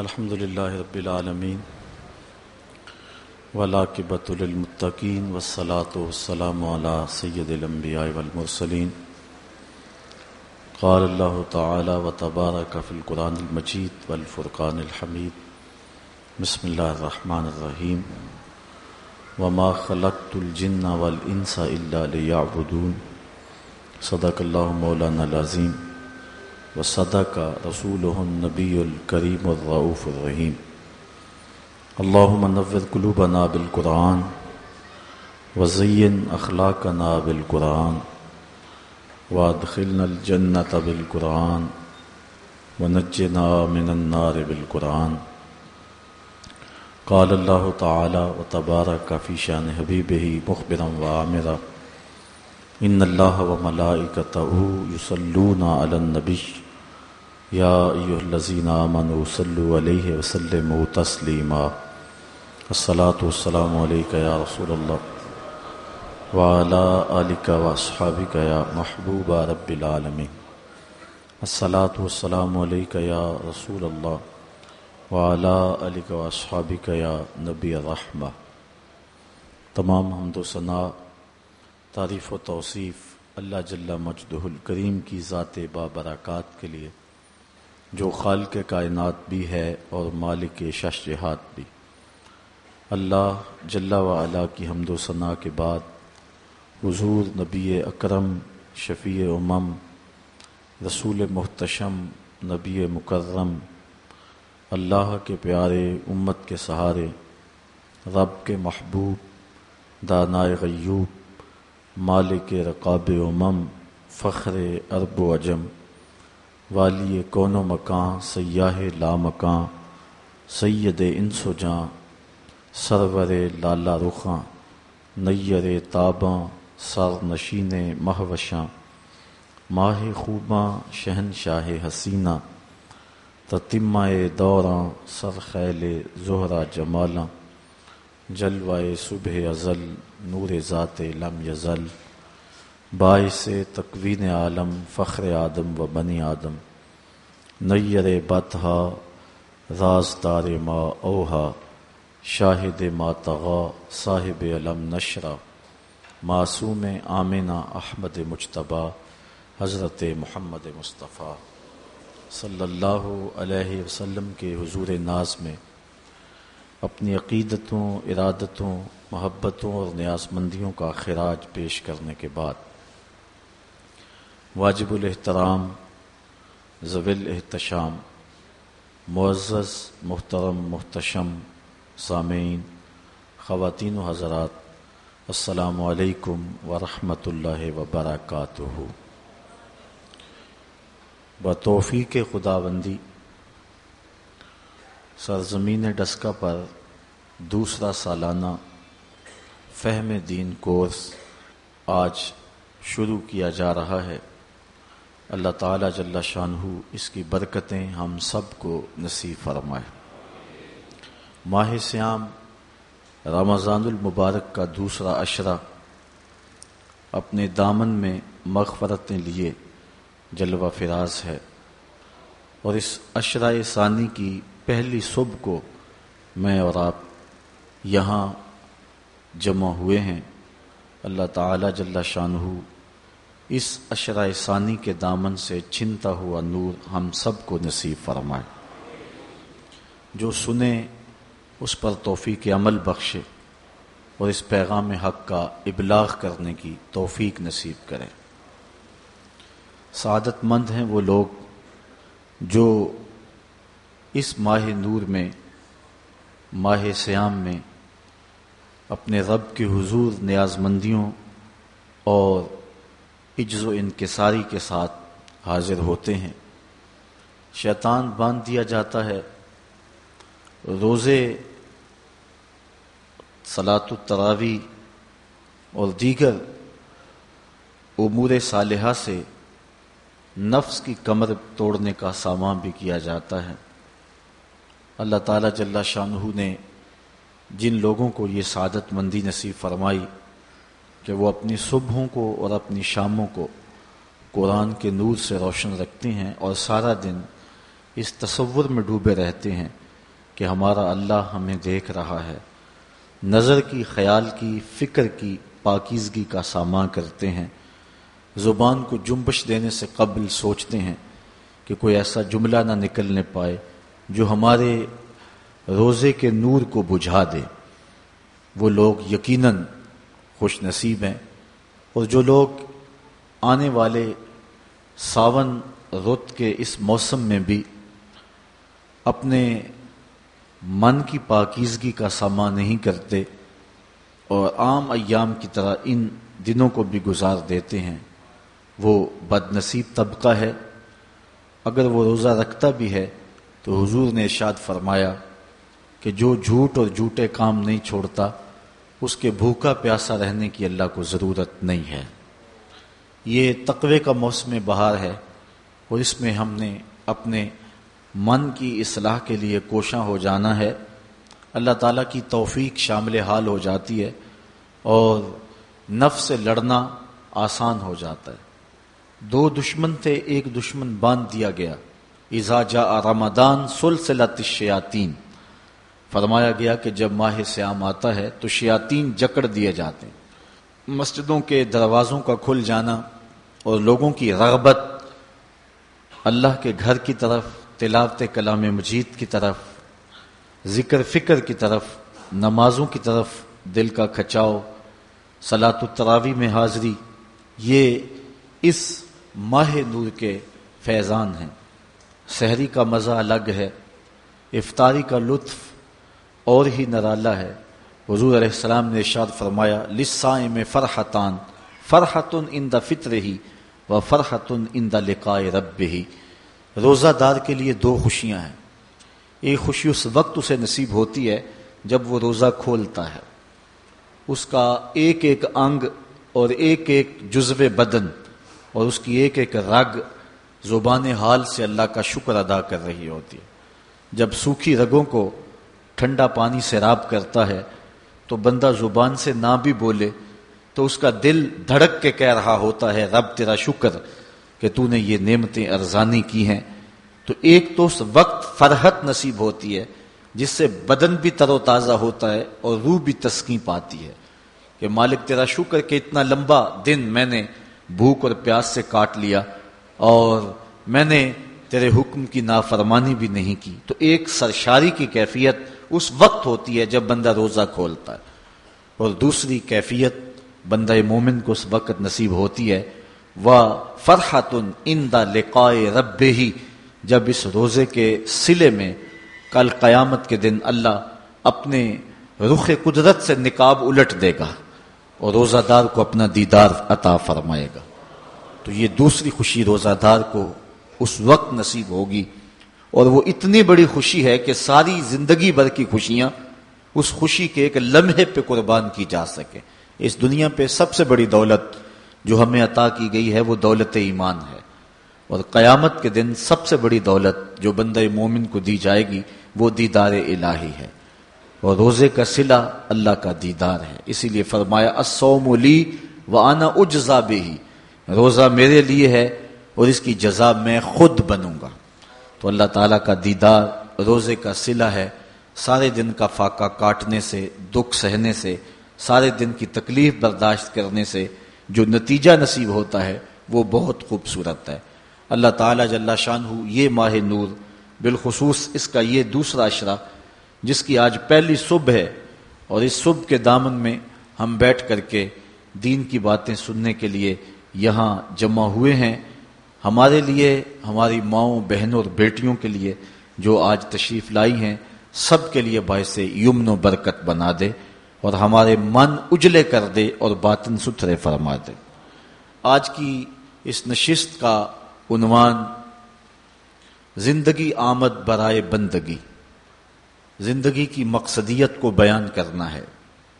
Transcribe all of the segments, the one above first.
الحمد للہ رب العالمین ولاقبۃ للمتقین والصلاة والسلام على سید الانبیاء والمرسلین. قال اللہ تعالی وتبارک فی القرآن المجید والفرقان الحمید. بسم اللہ الرحمن الرحیم. وما خلقت الجن والانس الا ليعبدون صدق اللہ مولانا العظیم. وصدق رسوله النبي الكريم الرؤوف الرحيم. اللهم نور قلوبنا بالقرآن وزين أخلاقنا بالقرآن وادخلنا الجنة بالقرآن ونجنا من النار بالقرآن. قال الله تعالى وتبارك في شان حبيبه مخبرا وعامرا. إن الله وملائكته يصلون على النبي یا ایو الذین آمنوا صلو علیہ وسلم تسلیما۔ الصلاة والسلام علیکہ یا رسول اللہ۔ وعلا آلکہ واصحابکہ یا محبوب رب العالمین۔ الصلاة والسلام علیکہ یا رسول اللہ۔ وعلا آلکہ واصحابکہ یا نبی الرحمہ۔ تمام حمد و ثناء تعریف و توصیف اللہ جل مجدہ الکریم کی ذات بابرکات کے لیے جو خالق کائنات بھی ہے اور مالک شش جہات بھی۔ اللہ جل و علا کی حمد و ثناء کے بعد حضور نبی اکرم، شفیع امم، رسول محتشم، نبی مکرم، اللہ کے پیارے امت کے سہارے، رب کے محبوب، دانائے غیوب، مالک رقاب امم، فخر ارب و اجم۔ والی کون و مکان سیاہ لا مکان سید انس و جاں، سرور لالا رخاں، نیر تاباں، سر نشین مہوشاں، ماہ خوباں شہن شاہ حسینہ تتمہ دوراں، سر خیل زہرا جمالاں جلوائے صبح ازل، نور ذات لم یزل۔ باعث تقوین عالم، فخر آدم و بنی آدم۔ نیر بتہا راز تار ما اوہا۔ شاہد ما تغا، صاحب علم نشرہ معصوم آمینہ احمد مجتبہ حضرت محمد مصطفیٰ۔ صلی اللہ علیہ وسلم کے حضور ناز میں اپنی عقیدتوں، ارادتوں، محبتوں اور نیاز مندیوں کا خراج پیش کرنے کے بعد واجب الاحترام زویل احتشام معزز، محترم، محتشم، سامعین، خواتین و حضرات، السلام علیکم ورحمۃ اللہ وبرکاتہ۔ بتوفیق خدا بندی سرزمین ڈسکا پر دوسرا سالانہ فہم دین کورس آج شروع کیا جا رہا ہے۔ اللہ تعالیٰ جل شاہ اس کی برکتیں ہم سب کو نصیب فرمائے۔ ماہ سیام رمضان المبارک کا دوسرا اشرہ اپنے دامن میں مغفرتیں لیے جلوہ فراز ہے۔ اور اس اشرہ ثانی کی پہلی صبح کو میں اور آپ یہاں جمع ہوئے ہیں۔ اللہ تعالیٰ جل شاہ اس اشرا ثانی کے دامن سے چھنتا ہوا نور ہم سب کو نصیب فرمائے۔ جو سنے، اس پر توفیق عمل بخشے اور اس پیغام حق کا ابلاغ کرنے کی توفیق نصیب کرے۔ سعادت مند ہیں وہ لوگ جو اس ماہ نور میں، ماہ سیام میں اپنے رب کے حضور نیاز مندیوں اور عجز و انکساری کے ساتھ حاضر ہوتے ہیں۔ شیطان باندھ دیا جاتا ہے۔ روزے سلاط التراوی اور دیگر امور صالحہ سے نفس کی کمر توڑنے کا سامان بھی کیا جاتا ہے۔ اللہ تعالیٰ جل شاہ نے جن لوگوں کو یہ سعادت مندی نصیب فرمائی کہ وہ اپنی صبحوں کو اور اپنی شاموں کو قرآن کے نور سے روشن رکھتے ہیں اور سارا دن اس تصور میں ڈوبے رہتے ہیں کہ ہمارا اللہ ہمیں دیکھ رہا ہے۔ نظر کی، خیال کی، فکر کی، پاکیزگی کا سامان کرتے ہیں۔ زبان کو جنبش دینے سے قبل سوچتے ہیں کہ کوئی ایسا جملہ نہ نکلنے پائے جو ہمارے روزے کے نور کو بجھا دے۔ وہ لوگ یقیناً خوش نصیب ہیں۔ اور جو لوگ آنے والے ساون رت کے اس موسم میں بھی اپنے من کی پاکیزگی کا سامان نہیں کرتے اور عام ایام کی طرح ان دنوں کو بھی گزار دیتے ہیں، وہ بد نصیب طبقہ ہے۔ اگر وہ روزہ رکھتا بھی ہے تو حضور نے ارشاد فرمایا کہ جو جھوٹ اور جھوٹے کام نہیں چھوڑتا اس کے بھوکا پیاسا رہنے کی اللہ کو ضرورت نہیں ہے۔ یہ تقوی کا موسم بہار ہے اور اس میں ہم نے اپنے من کی اصلاح کے لیے کوشاں ہو جانا ہے۔ اللہ تعالیٰ کی توفیق شامل حال ہو جاتی ہے اور نفس سے لڑنا آسان ہو جاتا ہے۔ دو دشمن تھے، ایک دشمن باندھ دیا گیا۔ ایزا جا رمضان سلسلت شیاتین فرمایا گیا کہ جب ماہ سیام آتا ہے تو شیاتین جکڑ دیے جاتے ہیں۔ مسجدوں کے دروازوں کا کھل جانا اور لوگوں کی رغبت، اللہ کے گھر کی طرف، تلاوت کلام مجید کی طرف، ذکر فکر کی طرف، نمازوں کی طرف دل کا کھچاؤ سلاۃ التراوی میں حاضری، یہ اس ماہ نور کے فیضان ہیں۔ سحری کا مزہ الگ ہے، افطاری کا لطف اور ہی نرالا ہے۔ حضور علیہ السلام نے ارشاد فرمایا لسائیں میں فرحتان فرحتن ان دا فطر ہی و فرحتن ان دا لقائے رب ہی روزہ دار کے لیے دو خوشیاں ہیں۔ ایک خوشی اس وقت اسے نصیب ہوتی ہے جب وہ روزہ کھولتا ہے۔ اس کا ایک ایک انگ اور ایک ایک جزو بدن اور اس کی ایک ایک رگ زبان حال سے اللہ کا شکر ادا کر رہی ہوتی ہے۔ جب سوکھی رگوں کو ٹھنڈا پانی سیراب کرتا ہے، تو بندہ زبان سے نہ بھی بولے، تو اس کا دل دھڑک کے کہہ رہا ہوتا ہے، رب تیرا شکر کہ تو نے یہ نعمتیں ارزانی کی ہیں۔ تو ایک تو اس وقت فرحت نصیب ہوتی ہے، جس سے بدن بھی تر و تازہ ہوتا ہے اور روح بھی تسکین پاتی ہے کہ مالک تیرا شکر کہ اتنا لمبا دن میں نے بھوک اور پیاس سے کاٹ لیا اور میں نے تیرے حکم کی نافرمانی بھی نہیں کی۔ تو ایک سرشاری کی کیفیت اس وقت ہوتی ہے جب بندہ روزہ کھولتا ہے۔ اور دوسری کیفیت بندہ مومن کو اس وقت نصیب ہوتی ہے۔ و فرحتن ان دا لقائے رب ہی جب اس روزے کے سلے میں کل قیامت کے دن اللہ اپنے رخ قدرت سے نکاب الٹ دے گا اور روزہ دار کو اپنا دیدار عطا فرمائے گا۔ تو یہ دوسری خوشی روزہ دار کو اس وقت نصیب ہوگی اور وہ اتنی بڑی خوشی ہے کہ ساری زندگی بھر کی خوشیاں اس خوشی کے ایک لمحے پہ قربان کی جا سکے اس دنیا پہ سب سے بڑی دولت جو ہمیں عطا کی گئی ہے وہ دولت ایمان ہے۔ اور قیامت کے دن سب سے بڑی دولت جو بندہ مومن کو دی جائے گی وہ دیدار الہی ہے۔ اور روزے کا سلا اللہ کا دیدار ہے۔ اسی لیے فرمایا لی و آنا اجزا بے روزہ میرے لیے ہے اور اس کی جزا میں خود بنوں گا۔ تو اللہ تعالیٰ کا دیدار، روزے کا سلا ہے، سارے دن کا فاقہ کاٹنے سے، دکھ سہنے سے، سارے دن کی تکلیف برداشت کرنے سے جو نتیجہ نصیب ہوتا ہے، وہ بہت خوبصورت ہے۔ اللہ تعالیٰ جل شان ہو یہ ماہ نور، بالخصوص اس کا یہ دوسرا اشرا جس کی آج پہلی صبح ہے، اور اس صبح کے دامن میں ہم بیٹھ کر کے دین کی باتیں سننے کے لیے یہاں جمع ہوئے ہیں۔ ہمارے لیے، ہماری ماؤں، بہنوں اور بیٹیوں کے لیے جو آج تشریف لائی ہیں، سب کے لیے باعث یمن و برکت بنا دے اور ہمارے من اجلے کر دے اور باطن ستھرے فرما دے۔ آج کی اس نشست کا عنوان، زندگی آمد برائے بندگی۔ زندگی کی مقصدیت کو بیان کرنا ہے۔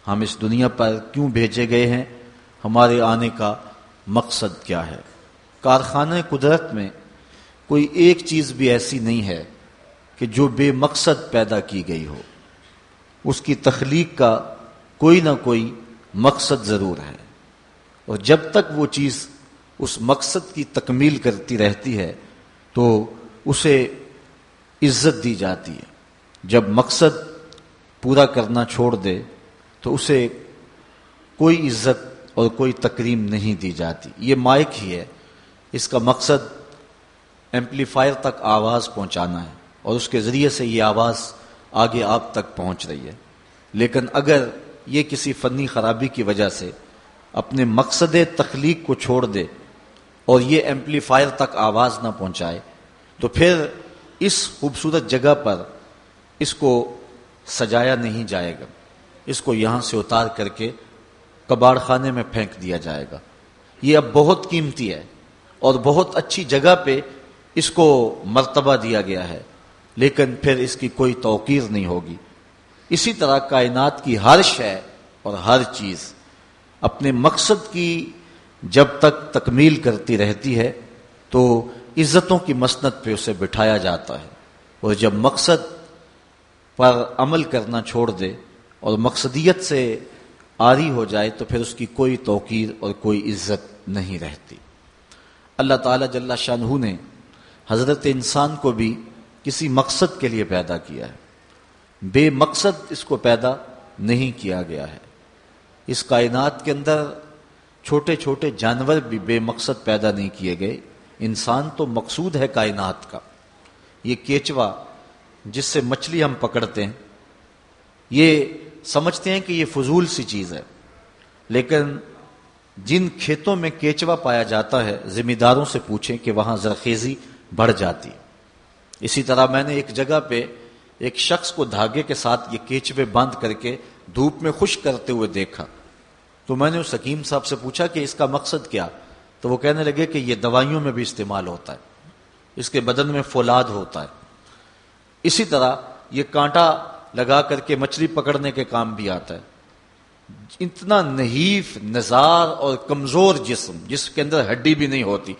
ہم اس دنیا پر کیوں بھیجے گئے ہیں؟ ہمارے آنے کا مقصد کیا ہے؟ کارخانہ قدرت میں کوئی ایک چیز بھی ایسی نہیں ہے کہ جو بے مقصد پیدا کی گئی ہو۔ اس کی تخلیق کا کوئی نہ کوئی مقصد ضرور ہے۔ اور جب تک وہ چیز اس مقصد کی تکمیل کرتی رہتی ہے تو اسے عزت دی جاتی ہے۔ جب مقصد پورا کرنا چھوڑ دے تو اسے کوئی عزت اور کوئی تکریم نہیں دی جاتی۔ یہ مائک ہی ہے۔ اس کا مقصد ایمپلیفائر تک آواز پہنچانا ہے اور اس کے ذریعے سے یہ آواز آگے آپ تک پہنچ رہی ہے۔ لیکن اگر یہ کسی فنی خرابی کی وجہ سے اپنے مقصد تخلیق کو چھوڑ دے اور یہ ایمپلیفائر تک آواز نہ پہنچائے، تو پھر اس خوبصورت جگہ پر اس کو سجایا نہیں جائے گا۔ اس کو یہاں سے اتار کر کے کباڑ خانے میں پھینک دیا جائے گا۔ یہ اب بہت قیمتی ہے۔ اور بہت اچھی جگہ پہ اس کو مرتبہ دیا گیا ہے، لیکن پھر اس کی کوئی توقیر نہیں ہوگی۔ اسی طرح کائنات کی ہر شے اور ہر چیز اپنے مقصد کی جب تک تکمیل کرتی رہتی ہے، تو عزتوں کی مسنت پہ اسے بٹھایا جاتا ہے۔ اور جب مقصد پر عمل کرنا چھوڑ دے اور مقصدیت سے آری ہو جائے، تو پھر اس کی کوئی توقیر اور کوئی عزت نہیں رہتی۔ اللہ تعالی جل شاہ نے حضرت انسان کو بھی کسی مقصد کے لیے پیدا کیا ہے۔ بے مقصد اس کو پیدا نہیں کیا گیا ہے۔ اس کائنات کے اندر چھوٹے چھوٹے جانور بھی بے مقصد پیدا نہیں کیے گئے۔ انسان تو مقصود ہے کائنات کا۔ یہ کیچوا جس سے مچھلی ہم پکڑتے ہیں، یہ سمجھتے ہیں کہ یہ فضول سی چیز ہے۔ لیکن جن کھیتوں میں کیچوا پایا جاتا ہے ذمہ داروں سے پوچھیں کہ وہاں زرخیزی بڑھ جاتی۔ اسی طرح میں نے ایک جگہ پہ ایک شخص کو دھاگے کے ساتھ یہ کیچوے باندھ کر کے دھوپ میں خشک کرتے ہوئے دیکھا۔ تو میں نے اس حکیم صاحب سے پوچھا کہ اس کا مقصد کیا؟ تو وہ کہنے لگے کہ یہ دوائیوں میں بھی استعمال ہوتا ہے۔ اس کے بدن میں فولاد ہوتا ہے۔ اسی طرح یہ کانٹا لگا کر کے مچھلی پکڑنے کے کام بھی آتا ہے۔ اتنا نحیف نظار اور کمزور جسم، جس کے اندر ہڈی بھی نہیں ہوتی۔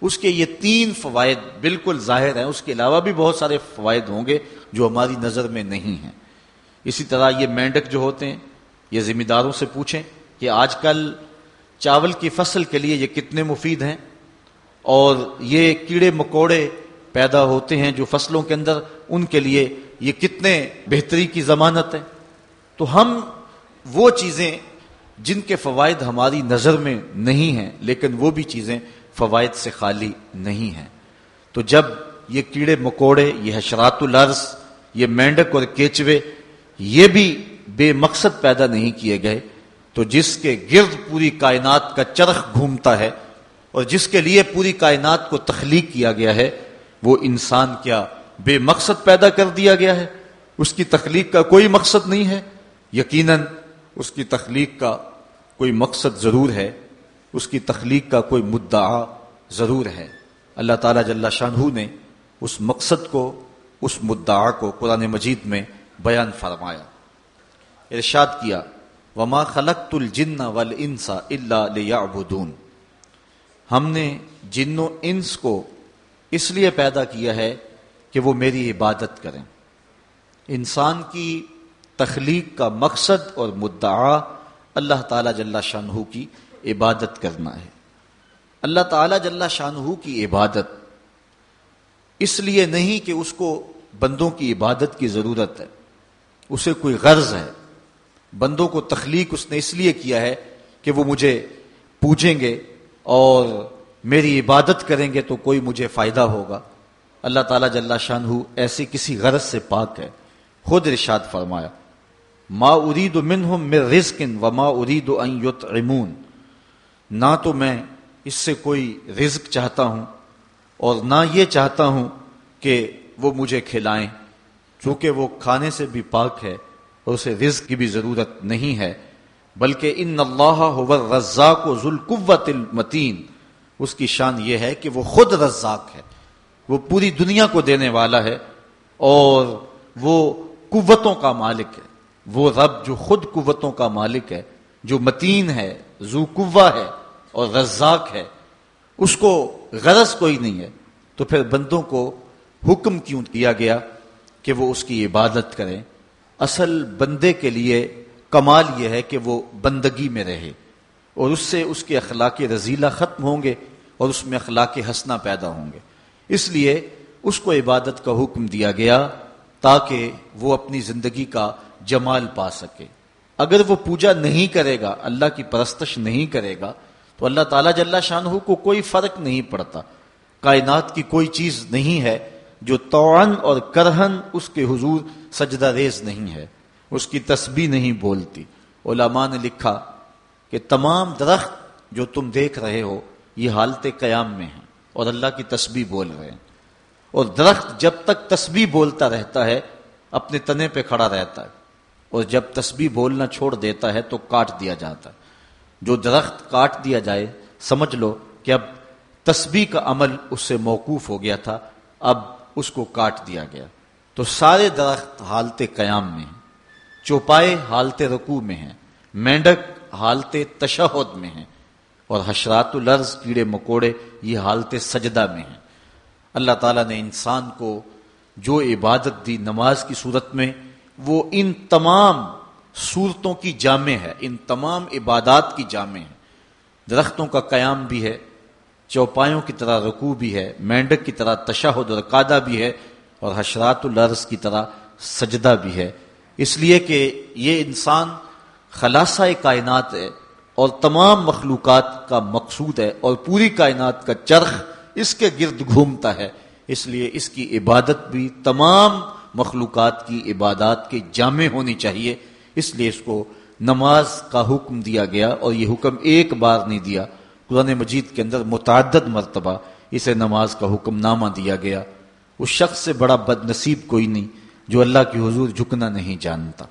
اس کے یہ تین فوائد بالکل ظاہر ہیں۔ اس کے علاوہ بھی بہت سارے فوائد ہوں گے جو ہماری نظر میں نہیں ہیں۔ اسی طرح یہ مینڈک جو ہوتے ہیں، یہ ذمہ داروں سے پوچھیں کہ آج کل چاول کی فصل کے لیے یہ کتنے مفید ہیں؟ اور یہ کیڑے مکوڑے پیدا ہوتے ہیں جو فصلوں کے اندر، ان کے لیے یہ کتنے بہتری کی ضمانت ہے تو ہم وہ چیزیں جن کے فوائد ہماری نظر میں نہیں ہیں، لیکن وہ بھی چیزیں فوائد سے خالی نہیں ہیں۔ تو جب یہ کیڑے مکوڑے، یہ حشرات الارض، یہ مینڈک اور کیچوے، یہ بھی بے مقصد پیدا نہیں کیے گئے، تو جس کے گرد پوری کائنات کا چرخ گھومتا ہے اور جس کے لیے پوری کائنات کو تخلیق کیا گیا ہے، وہ انسان کیا بے مقصد پیدا کر دیا گیا ہے؟ اس کی تخلیق کا کوئی مقصد نہیں ہے؟ یقیناً اس کی تخلیق کا کوئی مقصد ضرور ہے، اس کی تخلیق کا کوئی مدعا ضرور ہے۔ اللہ تعالیٰ جل شاہ نے اس مقصد کو، اس مدعا کو قرآن مجید میں بیان فرمایا۔ ارشاد کیا، وما خلق الجن ول انسا اللہ ہم نے جن و انس کو اس لیے پیدا کیا ہے کہ وہ میری عبادت کریں۔ انسان کی تخلیق کا مقصد اور مدعا اللہ تعالی جل شاہ کی عبادت کرنا ہے۔ اللہ تعالی جل شاہ کی عبادت۔ اس لیے نہیں کہ اس کو بندوں کی عبادت کی ضرورت ہے۔ اسے کوئی غرض ہے۔ بندوں کو تخلیق اس نے اس لیے کیا ہے کہ وہ مجھے پوجیں گے اور میری عبادت کریں گے تو کوئی مجھے فائدہ ہوگا۔ اللہ تعالیٰ جل شاہ ایسی کسی غرض سے پاک ہے۔ خود ارشاد فرمایا۔ ما ارید منہم من رزق و ما ارید ان یطعمون نہ تو میں اس سے کوئی رزق چاہتا ہوں اور نہ یہ چاہتا ہوں کہ وہ مجھے کھلائیں، چونکہ وہ کھانے سے بھی پاک ہے اور اسے رزق کی بھی ضرورت نہیں ہے، بلکہ ان اللہ الرزاق و ذوالقوت المتین اس کی شان یہ ہے کہ وہ خود رزاق ہے، وہ پوری دنیا کو دینے والا ہے اور وہ قوتوں کا مالک ہے۔ وہ رب جو خود قوتوں کا مالک ہے، جو متین ہے زو قوا ہے اور رزاق ہے، اس کو غرض کوئی نہیں ہے۔ تو پھر بندوں کو حکم کیوں کیا گیا کہ وہ اس کی عبادت کریں؟ اصل بندے کے لیے کمال یہ ہے کہ وہ بندگی میں رہے اور اس سے اس کے اخلاق رضیلہ ختم ہوں گے اور اس میں اخلاق ہنسنا پیدا ہوں گے۔ اس لیے اس کو عبادت کا حکم دیا گیا تاکہ وہ اپنی زندگی کا جمال پا سکے۔ اگر وہ پوجا نہیں کرے گا، اللہ کی پرستش نہیں کرے گا، تو اللہ تعالیٰ جل شاہ کو کوئی فرق نہیں پڑتا۔ کائنات کی کوئی چیز نہیں ہے جو توان اور کرہن اس کے حضور سجدہ ریز نہیں ہے۔ اس کی تسبیح نہیں بولتی۔ علماء نے لکھا کہ تمام درخت جو تم دیکھ رہے ہو، یہ حالت قیام میں ہیں اور اللہ کی تسبیح بول رہے ہیں۔ اور درخت جب تک تسبیح بولتا رہتا ہے، اپنے تنے پہ کھڑا رہتا ہے۔ اور جب تسبیح بولنا چھوڑ دیتا ہے تو کاٹ دیا جاتا ہے۔ جو درخت کاٹ دیا جائے، سمجھ لو کہ اب تسبیح کا عمل اس سے موقوف ہو گیا تھا، اب اس کو کاٹ دیا گیا۔ تو سارے درخت حالت قیام میں ہیں، چوپائے حالت رکوع میں ہیں، مینڈک حالت تشہد میں ہیں، اور حشرات الرز کیڑے مکوڑے، یہ حالت سجدہ میں ہیں۔ اللہ تعالیٰ نے انسان کو جو عبادت دی نماز کی صورت میں وہ ان تمام صورتوں کی جامع ہے، ان تمام عبادات کی جامع ہے۔ درختوں کا قیام بھی ہے، چوپایوں کی طرح رکوع بھی ہے، مینڈک کی طرح تشہد اور قادہ بھی ہے اور حشرات الرز کی طرح سجدہ بھی ہے۔ اس لیے کہ یہ انسان خلاصہ کائنات ہے اور تمام مخلوقات کا مقصود ہے اور پوری کائنات کا چرخ اس کے گرد گھومتا ہے۔ اس لیے اس کی عبادت بھی تمام مخلوقات کی عبادات کے جامع ہونی چاہیے۔ اس لیے اس کو نماز کا حکم دیا گیا اور یہ حکم ایک بار نہیں دیا۔ قرآن مجید کے اندر متعدد مرتبہ اسے نماز کا حکم نامہ دیا گیا۔ اس شخص سے بڑا بد نصیب کوئی نہیں جو اللہ کی حضور جھکنا نہیں جانتا۔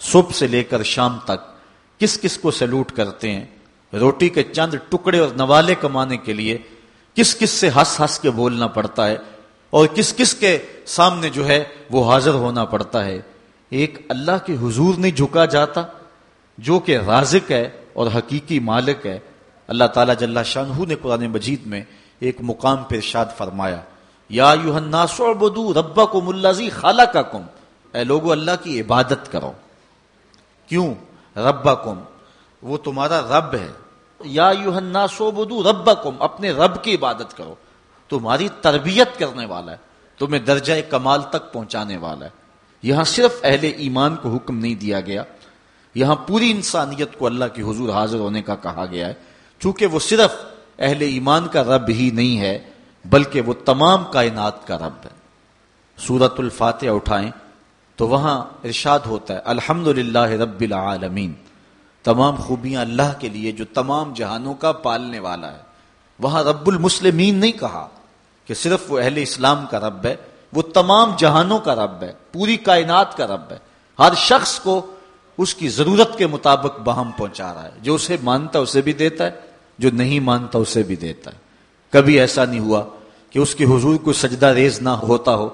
صبح سے لے کر شام تک کس کس کو سلوٹ کرتے ہیں؟ روٹی کے چند ٹکڑے اور نوالے کمانے کے لیے کس کس سے ہنس ہنس کے بولنا پڑتا ہے؟ اور کس کس کے سامنے جو ہے وہ حاضر ہونا پڑتا ہے۔ ایک اللہ کے حضور نہیں جھکا جاتا، جو کہ رازق ہے اور حقیقی مالک ہے۔ اللہ تعالیٰ جل شاہ نے قرآن مجید میں ایک مقام پہ ارشاد فرمایا، یا بدو ربا کو ملازی خالہ کا کم اے لوگو، اللہ کی عبادت کرو۔ کیوں؟ ربا کم وہ تمہارا رب ہے۔ یا یوہنا سو بدو ربا کم اپنے رب کی عبادت کرو۔ تمہاری تربیت کرنے والا ہے، تمہیں درجہ کمال تک پہنچانے والا ہے۔ یہاں صرف اہل ایمان کو حکم نہیں دیا گیا، یہاں پوری انسانیت کو اللہ کی حضور حاضر ہونے کا کہا گیا ہے۔ چونکہ وہ صرف اہل ایمان کا رب ہی نہیں ہے، بلکہ وہ تمام کائنات کا رب ہے۔ سورت الفاتح اٹھائیں تو وہاں ارشاد ہوتا ہے الحمد رب العالمین۔ تمام خوبیاں اللہ کے لیے جو تمام جہانوں کا پالنے والا ہے۔ وہاں رب المسلمین نہیں کہا۔ کہ صرف وہ اہل اسلام کا رب ہے، وہ تمام جہانوں کا رب ہے، پوری کائنات کا رب ہے۔ ہر شخص کو اس کی ضرورت کے مطابق بہم پہنچا رہا ہے۔ جو اسے مانتا اسے بھی دیتا ہے، جو نہیں مانتا، اسے بھی دیتا ہے۔ کبھی ایسا نہیں ہوا کہ اس کے حضور کو سجدہ ریز نہ ہوتا ہو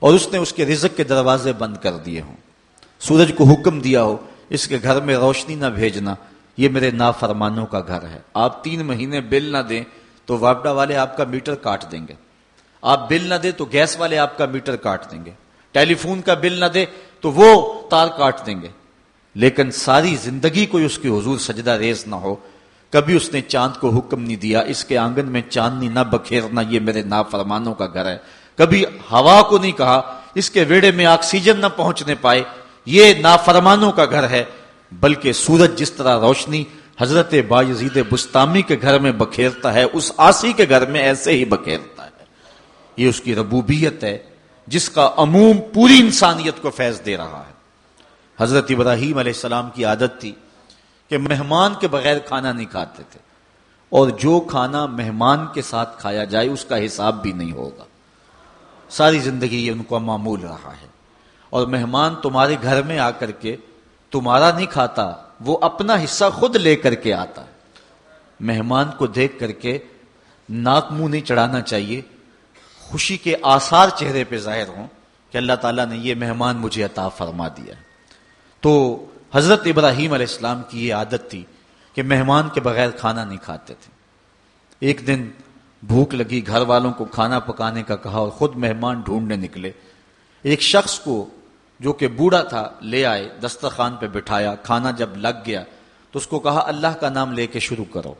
اور اس نے اس کے رزق کے دروازے بند کر دیے ہوں۔ سورج کو حکم دیا ہو، اس کے گھر میں روشنی نہ بھیجنا، یہ میرے نافرمانوں کا گھر ہے۔ آپ تین مہینے بل نہ دیں تو واپڈا والے آپ کا میٹر کاٹ دیں گے۔ آپ بل نہ دے تو گیس والے آپ کا میٹر کاٹ دیں گے۔ ٹیلی فون کا بل نہ دے تو وہ تار کاٹ دیں گے۔ لیکن ساری زندگی کوئی اس کی حضور سجدہ ریز نہ ہو۔ کبھی اس نے چاند کو حکم نہیں دیا، اس کے آنگن میں چاندنی نہ بکھیرنا یہ میرے نافرمانوں کا گھر ہے۔ کبھی ہوا کو نہیں کہا، اس کے ویڑے میں آکسیجن نہ پہنچنے پائے۔ یہ نافرمانوں کا گھر ہے، بلکہ سورج جس طرح روشنی حضرت باجید بستامی کے گھر میں بکھیرتا ہے، اس آسی کے گھر میں ایسے ہی بکھیرتا یہ اس کی ربوبیت ہے جس کا عموم پوری انسانیت کو فیض دے رہا ہے۔ حضرت ابراہیم علیہ السلام کی عادت تھی کہ مہمان کے بغیر کھانا نہیں کھاتے تھے اور جو کھانا مہمان کے ساتھ کھایا جائے اس کا حساب بھی نہیں ہوگا۔ ساری زندگی یہ ان کو معمول رہا ہے۔ اور مہمان تمہارے گھر میں آ کر کے تمہارا نہیں کھاتا، وہ اپنا حصہ خود لے کر کے آتا ہے۔ مہمان کو دیکھ کر کے ناک منہ نہیں چڑھانا چاہیے۔ خوشی کے آثار چہرے پہ ظاہر ہوں کہ اللہ تعالیٰ نے یہ مہمان مجھے عطا فرما دیا۔ تو حضرت ابراہیم علیہ السلام کی یہ عادت تھی کہ مہمان کے بغیر کھانا نہیں کھاتے تھے۔ ایک دن بھوک لگی، گھر والوں کو کھانا پکانے کا کہا اور خود مہمان ڈھونڈنے نکلے۔ ایک شخص کو جو کہ بوڑھا تھا لے آئے، دسترخوان پہ بٹھایا، کھانا جب لگ گیا تو اس کو کہا، اللہ کا نام لے کے شروع کرو۔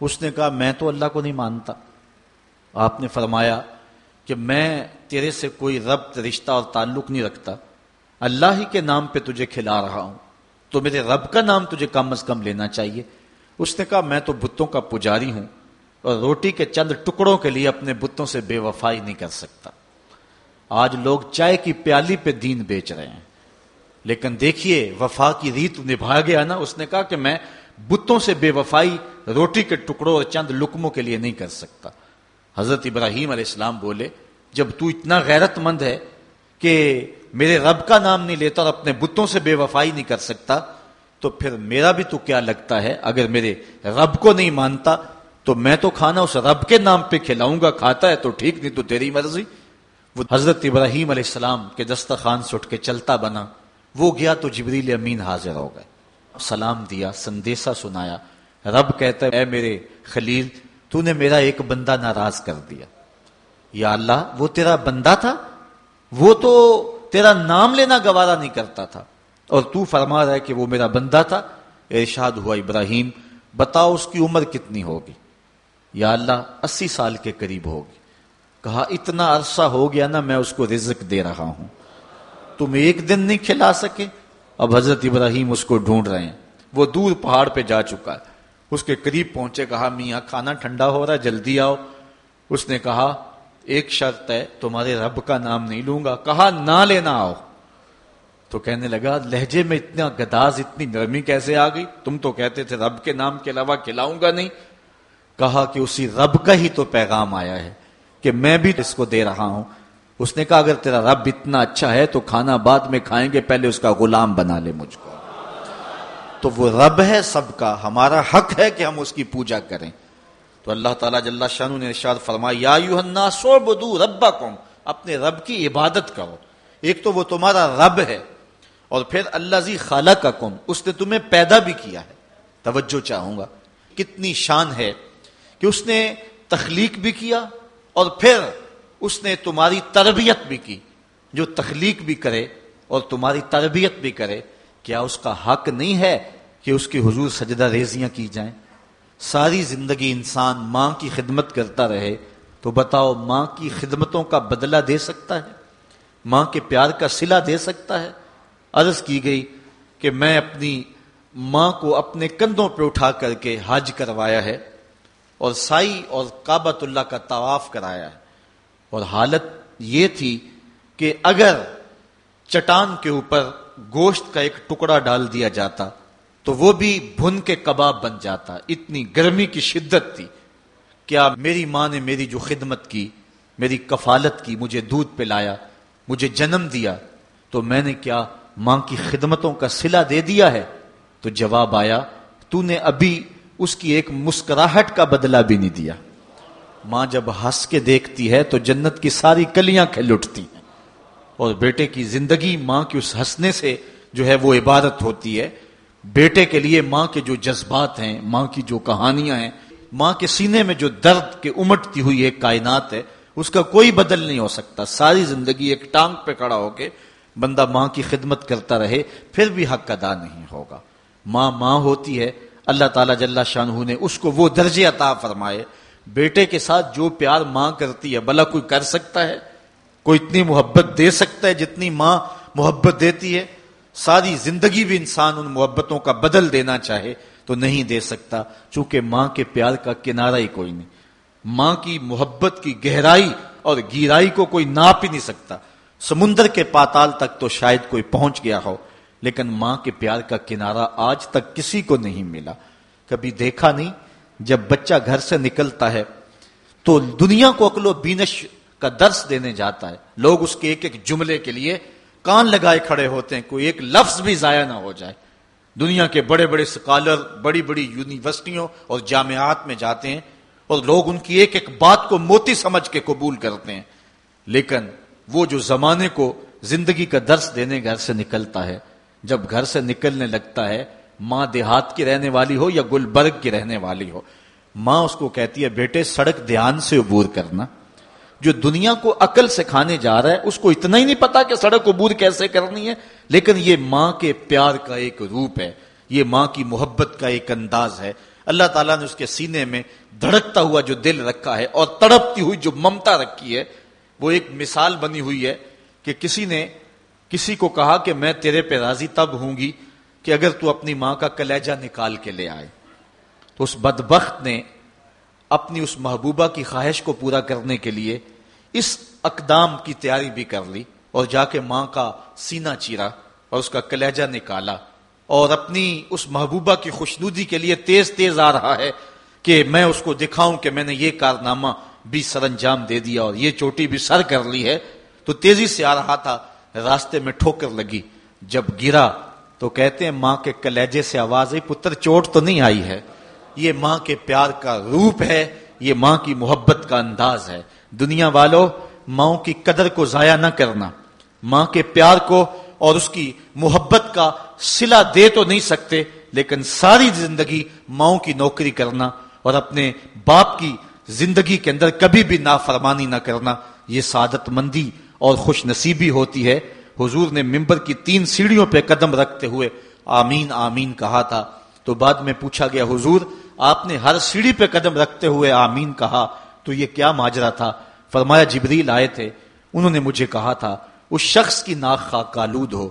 اس نے کہا، میں تو اللہ کو نہیں مانتا۔ آپ نے فرمایا کہ میں تیرے سے کوئی ربط، رشتہ اور تعلق نہیں رکھتا۔ اللہ ہی کے نام پہ تجھے کھلا رہا ہوں۔ تو میرے رب کا نام تجھے کم از کم لینا چاہیے۔ اس نے کہا، میں تو بتوں کا پجاری ہوں اور روٹی کے چند ٹکڑوں کے لیے اپنے بتوں سے بے وفائی نہیں کر سکتا۔ آج لوگ چائے کی پیالی پہ دین بیچ رہے ہیں۔ لیکن دیکھیے، وفا کی ریت نبھا گیا نا۔ اس نے کہا کہ میں بتوں سے بے وفائی، روٹی کے ٹکڑوں اور چند لکموں کے لیے نہیں کر سکتا۔ حضرت ابراہیم علیہ السلام بولے، جب تو اتنا غیرت مند ہے کہ میرے رب کا نام نہیں لیتا اور اپنے بتوں سے بے وفائی نہیں کر سکتا، تو پھر میرا بھی تو کیا لگتا ہے؟ اگر میرے رب کو نہیں مانتا، تو میں تو کھانا اس رب کے نام پہ کھلاؤں گا، کھاتا ہے تو ٹھیک، نہیں تو تیری مرضی۔ وہ حضرت ابراہیم علیہ السلام کے دسترخوان سے اٹھ کے چلتا بنا، وہ گیا تو جبریل امین حاضر ہو گئے۔ سلام دیا سندیسا سنایا۔ رب کہتا ہے، اے میرے خلیل تو نے میرا ایک بندہ ناراض کر دیا۔ یا اللہ، وہ تیرا بندہ تھا؟ وہ تو تیرا نام لینا گوارا نہیں کرتا تھا۔ اور تو فرما رہا ہے کہ وہ میرا بندہ تھا۔ ارشاد ہوا ابراہیم، بتاؤ اس کی عمر کتنی ہوگی؟ یا اللہ، اسی سال کے قریب ہوگی۔ کہا، اتنا عرصہ ہو گیا نا، میں اس کو رزق دے رہا ہوں۔ تم ایک دن نہیں کھلا سکے؟ اب حضرت ابراہیم اس کو ڈھونڈ رہے ہیں۔ وہ دور پہاڑ پہ جا چکا ہے۔ اس کے قریب پہنچے، کہا، میاں، کھانا ٹھنڈا ہو رہا ہے، جلدی آؤ۔ اس نے کہا، ایک شرط ہے، تمہارے رب کا نام نہیں لوں گا۔ کہا، نہ لینا آؤ۔ تو کہنے لگا، لہجے میں اتنا گداز، اتنی نرمی کیسے آ گئی؟ تم تو کہتے تھے، رب کے نام کے علاوہ کھلاؤں گا نہیں۔ کہا کہ اسی رب کا ہی تو پیغام آیا ہے کہ میں بھی اس کو دے رہا ہوں۔ اس نے کہا، اگر تیرا رب اتنا اچھا ہے، تو کھانا بعد میں کھائیں گے، پہلے اس کا غلام بنا لے مجھ کو۔ تو وہ رب ہے سب کا، ہمارا حق ہے کہ ہم اس کی پوجا کریں۔ تو اللہ تعالیٰ جل شاہ نے ارشاد فرمایا، یا سو بدو ربا اپنے رب کی عبادت کرو۔ ایک تو وہ تمہارا رب ہے، اور پھر اللہ زی خالہ کا کم اس نے تمہیں پیدا بھی کیا ہے۔ توجہ چاہوں گا۔ کتنی شان ہے کہ اس نے تخلیق بھی کیا، اور پھر اس نے تمہاری تربیت بھی کی۔ جو تخلیق بھی کرے اور تمہاری تربیت بھی کرے کیا اس کا حق نہیں ہے کہ اس کی حضور سجدہ ریزیاں کی جائیں؟ ساری زندگی انسان ماں کی خدمت کرتا رہے تو بتاؤ ماں کی خدمتوں کا بدلہ دے سکتا ہے؟ ماں کے پیار کا سلا دے سکتا ہے؟ عرض کی گئی کہ میں اپنی ماں کو اپنے کندھوں پہ اٹھا کر کے حج کروایا ہے اور سائی اور کابت اللہ کا طواف کرایا ہے۔ اور حالت یہ تھی کہ اگر چٹان کے اوپر گوشت کا ایک ٹکڑا ڈال دیا جاتا تو وہ بھی بھن کے کباب بن جاتا۔ اتنی گرمی کی شدت تھی۔ کیا میری ماں نے میری جو خدمت کی، میری کفالت کی مجھے دودھ پلایا، مجھے جنم دیا، تو میں نے کیا ماں کی خدمتوں کا سلا دے دیا ہے؟ تو جواب آیا، تو نے ابھی اس کی ایک مسکراہٹ کا بدلہ بھی نہیں دیا۔ ماں جب ہنس کے دیکھتی ہے تو جنت کی ساری کلیاں کھل اٹھتی ہیں۔ اور بیٹے کی زندگی ماں کی اس ہنسنے سے جو ہے وہ عبادت ہوتی ہے۔ بیٹے کے لیے ماں کے جو جذبات ہیں، ماں کی جو کہانیاں ہیں، ماں کے سینے میں جو درد کے امٹتی ہوئی ایک کائنات ہے، اس کا کوئی بدل نہیں ہو سکتا۔ ساری زندگی ایک ٹانگ پہ کھڑا ہو کے بندہ ماں کی خدمت کرتا رہے، پھر بھی حق ادا نہیں ہوگا۔ ماں ماں ہوتی ہے، اللہ تعالیٰ جل شاہ نے اس کو وہ درجے عطا فرمائے۔ بیٹے کے ساتھ جو پیار ماں کرتی ہے بلا کوئی کر سکتا ہے؟ کوئی اتنی محبت دے سکتا ہے جتنی ماں محبت دیتی ہے۔ ساری زندگی بھی انسان ان محبتوں کا بدل دینا چاہے تو نہیں دے سکتا۔ چونکہ ماں کے پیار کا کنارہ ہی کوئی نہیں۔ ماں کی محبت کی گہرائی اور گیرائی کو کوئی ناپ ہی نہیں سکتا۔ سمندر کے پاتال تک تو شاید کوئی پہنچ گیا ہو، لیکن ماں کے پیار کا کنارہ آج تک کسی کو نہیں ملا۔ کبھی دیکھا نہیں، جب بچہ گھر سے نکلتا ہے تو دنیا کو اکل و بینش کا درس دینے جاتا ہے۔ لوگ اس کے ایک ایک جملے کے لیے کان لگائے کھڑے ہوتے ہیں، کوئی ایک لفظ بھی ضائع نہ ہو جائے۔ دنیا کے بڑے بڑے سکالر، بڑی بڑی یونیورسٹیوں اور جامعات میں جاتے ہیں اور لوگ ان کی ایک ایک بات کو موتی سمجھ کے قبول کرتے ہیں۔ لیکن وہ جو زمانے کو زندگی کا درس دینے گھر سے نکلتا ہے، جب گھر سے نکلنے لگتا ہے، ماں دیہات کی رہنے والی ہو یا گلبرگ کی رہنے والی ہو، ماں اس کو کہتی ہے، بیٹے، سڑک دھیان سے عبور کرنا۔ جو دنیا کو عقل سے کھانے جا رہا ہے، اس کو اتنا ہی نہیں پتا کہ سڑک عبور کیسے کرنی ہے، لیکن یہ ماں کے پیار کا ایک روپ ہے، یہ ماں کی محبت کا ایک انداز ہے۔ اللہ تعالیٰ نے اس کے سینے میں دھڑکتا ہوا جو دل رکھا ہے اور تڑپتی ہوئی جو ممتا رکھی ہے، وہ ایک مثال بنی ہوئی ہے کہ کسی نے کسی کو کہا کہ میں تیرے پہ راضی تب ہوں گی کہ اگر تو اپنی ماں کا کلیجہ نکال کے لے آئے۔ تو اس بدبخت نے اپنی اس محبوبہ کی خواہش کو پورا کرنے کے لیے اس اقدام کی تیاری بھی کر لی اور جا کے ماں کا سینہ چیرا اور اس کا کلیجہ نکالا اور اپنی اس محبوبہ کی خوشنودی کے لیے تیز تیز آ رہا ہے کہ میں اس کو دکھاؤں کہ میں نے یہ کارنامہ بھی سر انجام دے دیا اور یہ چوٹی بھی سر کر لی ہے تو تیزی سے آ رہا تھا، راستے میں ٹھوکر لگی۔ جب گرا تو کہتے ہیں ماں کے کلیجے سے آواز آئی، پتر چوٹ تو نہیں آئی ہے، یہ ماں کے پیار کا روپ ہے، یہ ماں کی محبت کا انداز ہے۔ دنیا والوں ماں کی قدر کو ضائع نہ کرنا۔ ماں کے پیار کو اور اس کی محبت کا سلا دے تو نہیں سکتے، لیکن ساری زندگی ماؤں کی نوکری کرنا اور اپنے باپ کی زندگی کے اندر کبھی بھی نافرمانی نہ کرنا، یہ سعادت مندی اور خوش نصیبی ہوتی ہے۔ حضور نے ممبر کی تین سیڑھیوں پہ قدم رکھتے ہوئے آمین آمین کہا تھا۔ تو بعد میں پوچھا گیا، حضور، آپ نے ہر سیڑھی پہ قدم رکھتے ہوئے آمین کہا۔ تو یہ کیا ماجرا تھا؟ فرمایا، جبریل آئے تھے۔ انہوں نے مجھے کہا تھا، اس شخص کی ناک خواہ کالود ہو،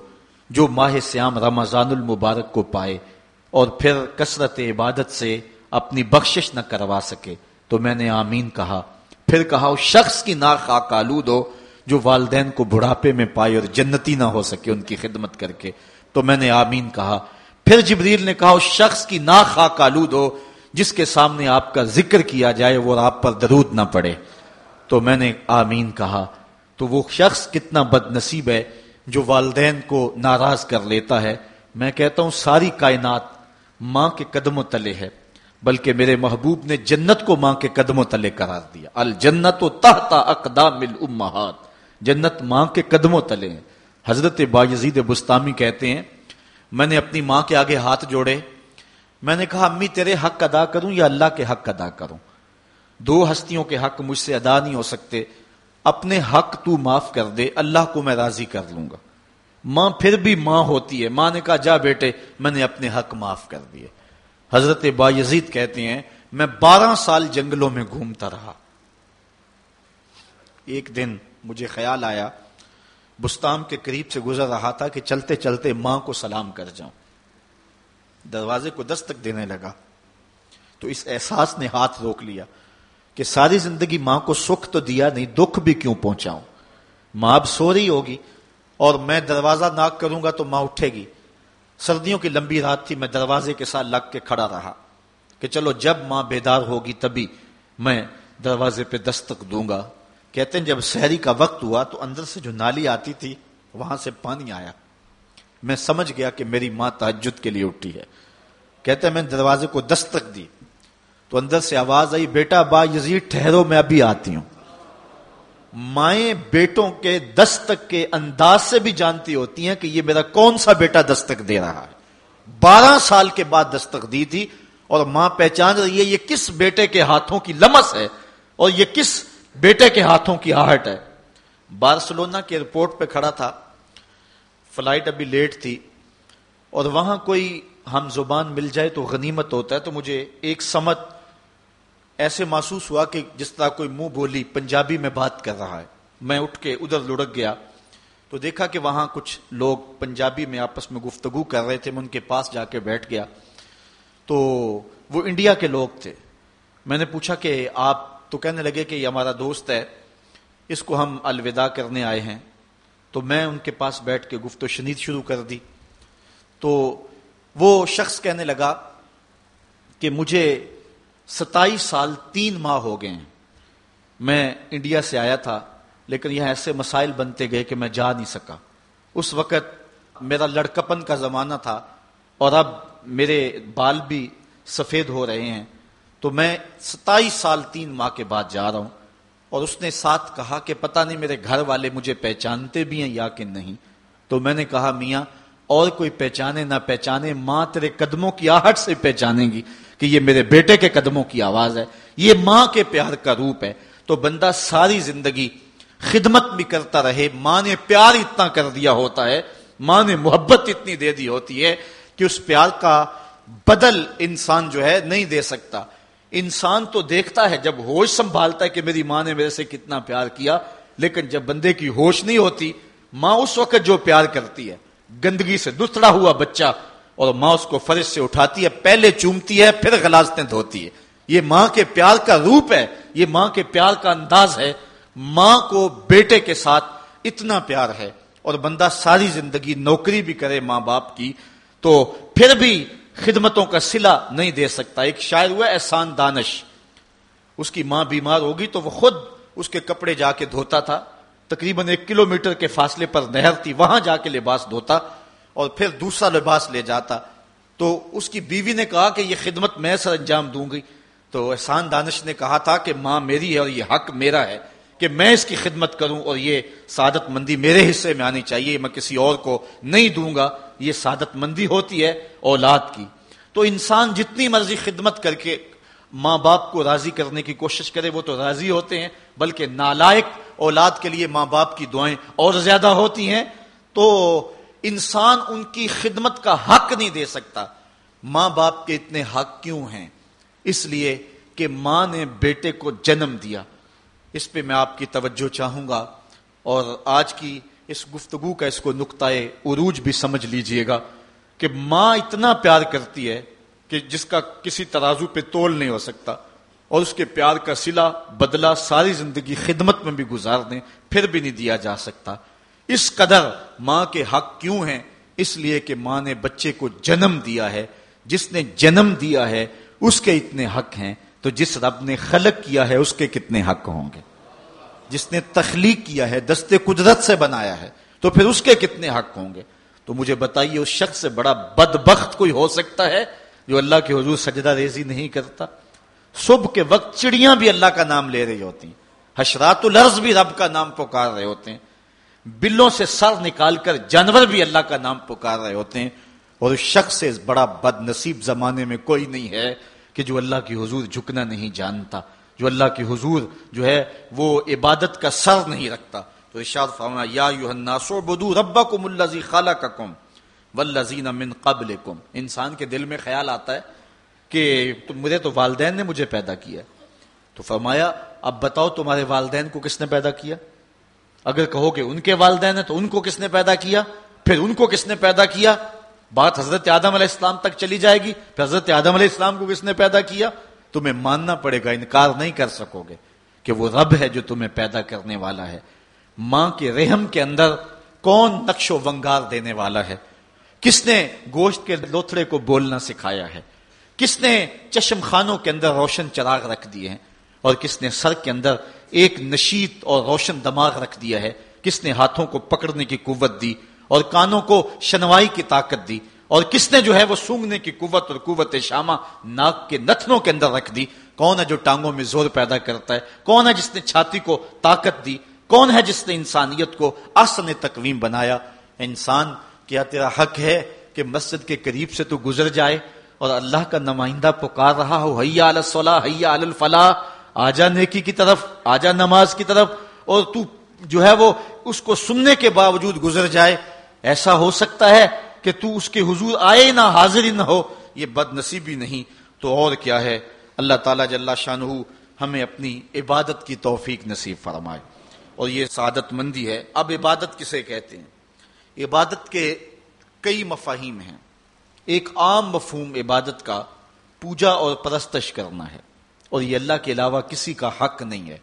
جو ماہ سیام رمضان المبارک کو پائے اور پھر کثرت عبادت سے اپنی بخشش نہ کروا سکے۔ تو میں نے آمین کہا۔ پھر کہا، اس شخص کی ناک خواہ کالود ہو، جو والدین کو بڑھاپے میں پائے اور جنتی نہ ہو سکے ان کی خدمت کر کے۔ تو میں نے آمین کہا۔ پھر جبریل نے کہا، اس شخص کی ناک خواہ کالود ہو جس کے سامنے آپ کا ذکر کیا جائے وہ آپ پر درود نہ پڑے۔ تو میں نے آمین کہا۔ تو وہ شخص کتنا بد نصیب ہے جو والدین کو ناراض کر لیتا ہے۔ میں کہتا ہوں ساری کائنات ماں کے قدموں تلے ہے، بلکہ میرے محبوب نے جنت کو ماں کے قدموں تلے قرار دیا۔ الجنت و تحت اقدام الامہات۔ جنت ماں کے قدموں تلے ہیں۔ حضرت باجید بستامی کہتے ہیں، میں نے اپنی ماں کے آگے ہاتھ جوڑے میں نے کہا، امی تیرے حق ادا کروں یا اللہ کے حق ادا کروں؟ دو ہستیوں کے حق مجھ سے ادا نہیں ہو سکتے۔ اپنے حق تو معاف کر دے، اللہ کو میں راضی کر لوں گا۔ ماں پھر بھی ماں ہوتی ہے۔ ماں نے کہا، جا بیٹے، میں نے اپنے حق معاف کر دیے۔ حضرت با یزید کہتے ہیں، میں بارہ سال جنگلوں میں گھومتا رہا۔ ایک دن مجھے خیال آیا، بستان کے قریب سے گزر رہا تھا کہ چلتے چلتے ماں کو سلام کر جاؤں۔ دروازے کو دستک دینے لگا۔ تو اس احساس نے ہاتھ روک لیا کہ ساری زندگی ماں کو سکھ تو دیا نہیں، دکھ بھی کیوں پہنچاؤں؟ ماں اب سو رہی ہوگی اور میں دروازہ ناک کروں گا تو ماں اٹھے گی۔ سردیوں کی لمبی رات تھی، میں دروازے کے ساتھ لگ کے کھڑا رہا کہ چلو جب ماں بیدار ہوگی تبھی میں دروازے پہ دستک دوں گا۔ کہتے ہیں جب شہری کا وقت ہوا تو اندر سے جو نالی آتی تھی، وہاں سے پانی آیا۔ میں سمجھ گیا کہ میری ماں تحجد کے لیے اٹھی ہے۔ کہتے ہیں میں دروازے کو دستک دی۔ تو اندر سے آواز آئی، بیٹا با یزید، ٹھہرو، میں ابھی آتی ہوں۔ مائیں بیٹوں کے دستک کے انداز سے بھی جانتی ہوتی ہیں کہ یہ میرا کون سا بیٹا دستک دے رہا ہے۔ بارہ سال کے بعد دستک دی تھی اور ماں پہچان رہی ہے، یہ کس بیٹے کے ہاتھوں کی لمس ہے اور یہ کس بیٹے کے ہاتھوں کی آہٹ ہے۔ بارسلونا کے ایئرپورٹ پہ کھڑا تھا۔ فلائٹ ابھی لیٹ تھی اور وہاں کوئی ہم زبان مل جائے تو غنیمت ہوتا ہے، تو مجھے ایک سمت ایسے محسوس ہوا کہ جس طرح کوئی منہ بولی پنجابی میں بات کر رہا ہے۔ میں اٹھ کے ادھر لڑک گیا تو دیکھا کہ وہاں کچھ لوگ پنجابی میں آپس میں گفتگو کر رہے تھے، میں ان کے پاس جا کے بیٹھ گیا۔ تو وہ انڈیا کے لوگ تھے۔ میں نے پوچھا کہ آپ تو کہنے لگے کہ یہ ہمارا دوست ہے، اس کو ہم الوداع کرنے آئے ہیں۔ تو میں ان کے پاس بیٹھ کے گفت و شنید شروع کر دی۔ تو وہ شخص کہنے لگا کہ مجھے ستائیس سال تین ماہ ہو گئے ہیں۔ میں انڈیا سے آیا تھا، لیکن یہاں ایسے مسائل بنتے گئے کہ میں جا نہیں سکا۔ اس وقت میرا لڑکپن کا زمانہ تھا اور اب میرے بال بھی سفید ہو رہے ہیں۔ تو میں ستائیس سال تین ماہ کے بعد جا رہا ہوں۔ اور اس نے ساتھ کہا کہ پتہ نہیں میرے گھر والے مجھے پہچانتے بھی ہیں یا کہ نہیں۔ تو میں نے کہا، میاں، اور کوئی پہچانے نہ پہچانے، ماں تیرے قدموں کی آہٹ سے پہچانے گی کہ یہ میرے بیٹے کے قدموں کی آواز ہے، یہ ماں کے پیار کا روپ ہے۔ تو بندہ ساری زندگی خدمت بھی کرتا رہے، ماں نے پیار اتنا کر دیا ہوتا ہے، ماں نے محبت اتنی دے دی ہوتی ہے کہ اس پیار کا بدل انسان جو ہے نہیں دے سکتا۔ انسان تو دیکھتا ہے، جب ہوش سنبھالتا ہے کہ میری ماں نے میرے سے کتنا پیار کیا، لیکن جب بندے کی ہوش نہیں ہوتی، ماں اس وقت جو پیار کرتی ہے، گندگی سے دستڑا ہوا بچہ، اور ماں اس کو فرش سے اٹھاتی ہے، پہلے چومتی ہے، پھر غلازتیں دھوتی ہے۔ یہ ماں کے پیار کا روپ ہے، یہ ماں کے پیار کا انداز ہے۔ ماں کو بیٹے کے ساتھ اتنا پیار ہے، اور بندہ ساری زندگی نوکری بھی کرے ماں باپ کی، تو پھر بھی خدمتوں کا سلا نہیں دے سکتا۔ ایک شاعر ہوا احسان دانش۔ اس کی ماں بیمار ہوگی تو وہ خود اس کے کپڑے جا کے دھوتا تھا۔ تقریباً ایک کلو میٹر کے فاصلے پر نہر تھی، وہاں جا کے لباس دھوتا اور پھر دوسرا لباس لے جاتا۔ تو اس کی بیوی نے کہا کہ یہ خدمت میں سر انجام دوں گی۔ تو احسان دانش نے کہا تھا کہ ماں میری ہے اور یہ حق میرا ہے کہ میں اس کی خدمت کروں اور یہ سعادت مندی میرے حصے میں آنی چاہیے، میں کسی اور کو نہیں دوں گا۔ یہ سعادت مندی ہوتی ہے اولاد کی۔ تو انسان جتنی مرضی خدمت کر کے ماں باپ کو راضی کرنے کی کوشش کرے، وہ تو راضی ہوتے ہیں، بلکہ نالائق اولاد کے لیے ماں باپ کی دعائیں اور زیادہ ہوتی ہیں۔ تو انسان ان کی خدمت کا حق نہیں دے سکتا۔ ماں باپ کے اتنے حق کیوں ہیں؟ اس لیے کہ ماں نے بیٹے کو جنم دیا۔ اس پہ میں آپ کی توجہ چاہوں گا۔ اور آج کی اس گفتگو کا اس کو نقطۂ عروج بھی سمجھ لیجیے گا کہ ماں اتنا پیار کرتی ہے کہ جس کا کسی ترازو پہ تول نہیں ہو سکتا اور اس کے پیار کا سلا بدلا ساری زندگی خدمت میں بھی گزار دیں، پھر بھی نہیں دیا جا سکتا۔ اس قدر ماں کے حق کیوں ہیں؟ اس لیے کہ ماں نے بچے کو جنم دیا ہے۔ جس نے جنم دیا ہے، اس کے اتنے حق ہیں۔ تو جس رب نے خلق کیا ہے، اس کے کتنے حق ہوں گے؟ جس نے تخلیق کیا ہے، دستے قدرت سے بنایا ہے، تو پھر اس کے کتنے حق ہوں گے؟ تو مجھے بتائیے، اس شخص سے بڑا بدبخت کوئی ہو سکتا ہے جو اللہ کے حضور سجدہ ریزی نہیں کرتا؟ صبح کے وقت چڑیاں بھی اللہ کا نام لے رہی ہوتی ہیں حشرات الارض بھی رب کا نام پکار رہے ہوتے ہیں بلوں سے سر نکال کر جانور بھی اللہ کا نام پکار رہے ہوتے ہیں اور اس شخص سے بڑا بد نصیب زمانے میں کوئی نہیں ہے کہ جو اللہ کی حضور جھکنا نہیں جانتا۔ جو اللہ کی حضور جو ہے وہ عبادت کا سر نہیں رکھتا۔ تو ارشاد فرمایا، یا الناس عبدوا ربکم الذی خلقکم والذین من قبلکم۔ انسان کے دل میں خیال آتا ہے کہ مجھے تو والدین نے مجھے پیدا کیا تو فرمایا، اب بتاؤ تمہارے والدین کو کس نے پیدا کیا؟ اگر کہو کہ ان کے والدین ہیں تو ان کو کس نے پیدا کیا؟ پھر ان کو کس نے پیدا کیا؟ بات حضرت آدم علیہ السلام تک چلی جائے گی۔ پھر حضرت آدم علیہ السلام کو کس نے پیدا کیا؟ تمہیں ماننا پڑے گا، انکار نہیں کر سکو گے کہ وہ رب ہے جو تمہیں پیدا کرنے والا ہے۔ ماں کے رحم کے اندر کون نقش و ونگار دینے والا ہے؟ کس نے گوشت کے لوتھڑے کو بولنا سکھایا ہے؟ کس نے چشم خانوں کے اندر روشن چراغ رکھ دیے ہیں؟ اور کس نے سر کے اندر ایک نشیت اور روشن دماغ رکھ دیا ہے؟ کس نے ہاتھوں کو پکڑنے کی قوت دی اور کانوں کو شنوائی کی طاقت دی؟ اور کس نے جو ہے وہ سونگنے کی قوت اور قوت شامہ ناک کے نتنوں کے اندر رکھ دی؟ کون ہے جو ٹانگوں میں زور پیدا کرتا ہے؟ کون ہے جس نے چھاتی کو طاقت دی؟ کون ہے جس نے انسانیت کو آسن تقویم بنایا؟ انسان، کیا تیرا حق ہے کہ مسجد کے قریب سے تو گزر جائے اور اللہ کا نمائندہ پکار رہا ہو؟ حیا الصلاح حیا الفلاح آجا نیکی کی طرف آجا نماز کی طرف اور تو جو ہے وہ اس کو سننے کے باوجود گزر جائے۔ ایسا ہو سکتا ہے کہ تو اس کے حضور آئے نہ، حاضر نہ ہو، یہ بد نصیبی نہیں۔ تو اور کیا ہے؟ اللہ تعالیٰ جل شاہ ہمیں اپنی عبادت کی توفیق نصیب فرمائے۔ اور یہ سعادت مندی ہے۔ اب عبادت کسے کہتے ہیں؟ عبادت کے کئی مفاہیم ہیں۔ ایک عام مفہوم عبادت کا پوجا اور پرستش کرنا ہے۔ اور یہ اللہ کے علاوہ کسی کا حق نہیں ہے۔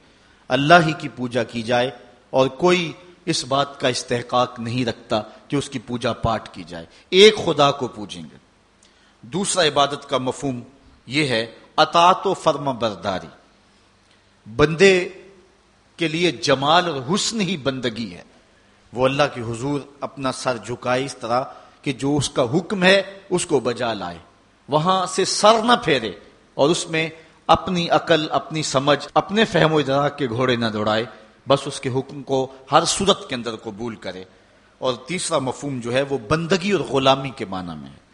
اللہ ہی کی پوجا کی جائے اور کوئی اس بات کا استحقاق نہیں رکھتا۔ کہ اس کی پوجا پاٹ کی جائے۔ ایک خدا کو پوجیں گے۔ دوسرا عبادت کا مفہوم یہ ہے اطاط و فرم برداری۔ بندے کے لیے جمال اور حسن ہی بندگی ہے۔ وہ اللہ کی حضور اپنا سر جھکائے اس طرح کہ جو اس کا حکم ہے، اس کو بجا لائے۔ وہاں سے سر نہ پھیرے اور اس میں اپنی عقل، اپنی سمجھ، اپنے فہم و ادراک کے گھوڑے نہ دوڑائے۔ بس اس کے حکم کو ہر صورت کے اندر قبول کرے۔ اور تیسرا مفہوم جو ہے وہ بندگی اور غلامی کے معنی میں ہے۔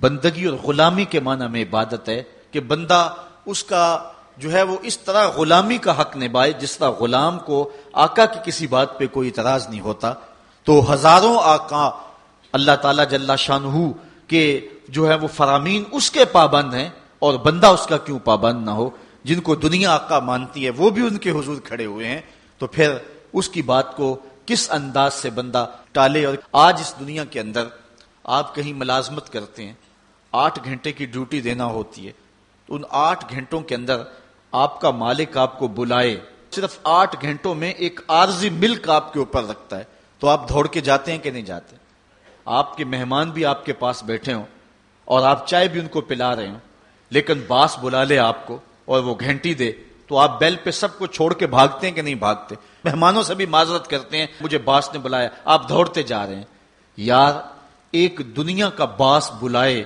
بندگی اور غلامی کے معنی میں عبادت ہے کہ بندہ اس کا جو ہے وہ اس طرح غلامی کا حق نبھائے جس طرح غلام کو آقا کی کسی بات پہ کوئی اعتراض نہیں ہوتا۔ تو ہزاروں آقا اللہ تعالی جل شاہ کے جو ہے وہ فرامین اس کے پابند ہیں اور بندہ اس کا کیوں پابند نہ ہو؟ جن کو دنیا آقا مانتی ہے وہ بھی ان کے حضور کھڑے ہوئے ہیں۔ تو پھر اس کی بات کو کس انداز سے بندہ ٹالے اور آج اس دنیا کے اندر آپ کہیں ملازمت کرتے ہیں، آٹھ گھنٹے کی ڈیوٹی دینا ہوتی ہے، تو ان آٹھ گھنٹوں کے اندر آپ کا مالک آپ کو بلائے۔ صرف آٹھ گھنٹوں میں ایک عارضی ملک آپ کے اوپر رکھتا ہے، تو آپ دوڑ کے جاتے ہیں کہ نہیں جاتے؟ آپ کے مہمان بھی آپ کے پاس بیٹھے ہوں اور آپ چائے بھی ان کو پلا رہے ہوں، لیکن باس بلا لے آپ کو اور وہ گھنٹی دے۔ تو آپ بیل پہ سب کو چھوڑ کے بھاگتے ہیں کہ نہیں بھاگتے؟ مہمانوں سے بھی معذرت کرتے ہیں، مجھے باس نے بلایا، آپ دوڑتے جا رہے ہیں۔ یار، ایک دنیا کا باس بلائے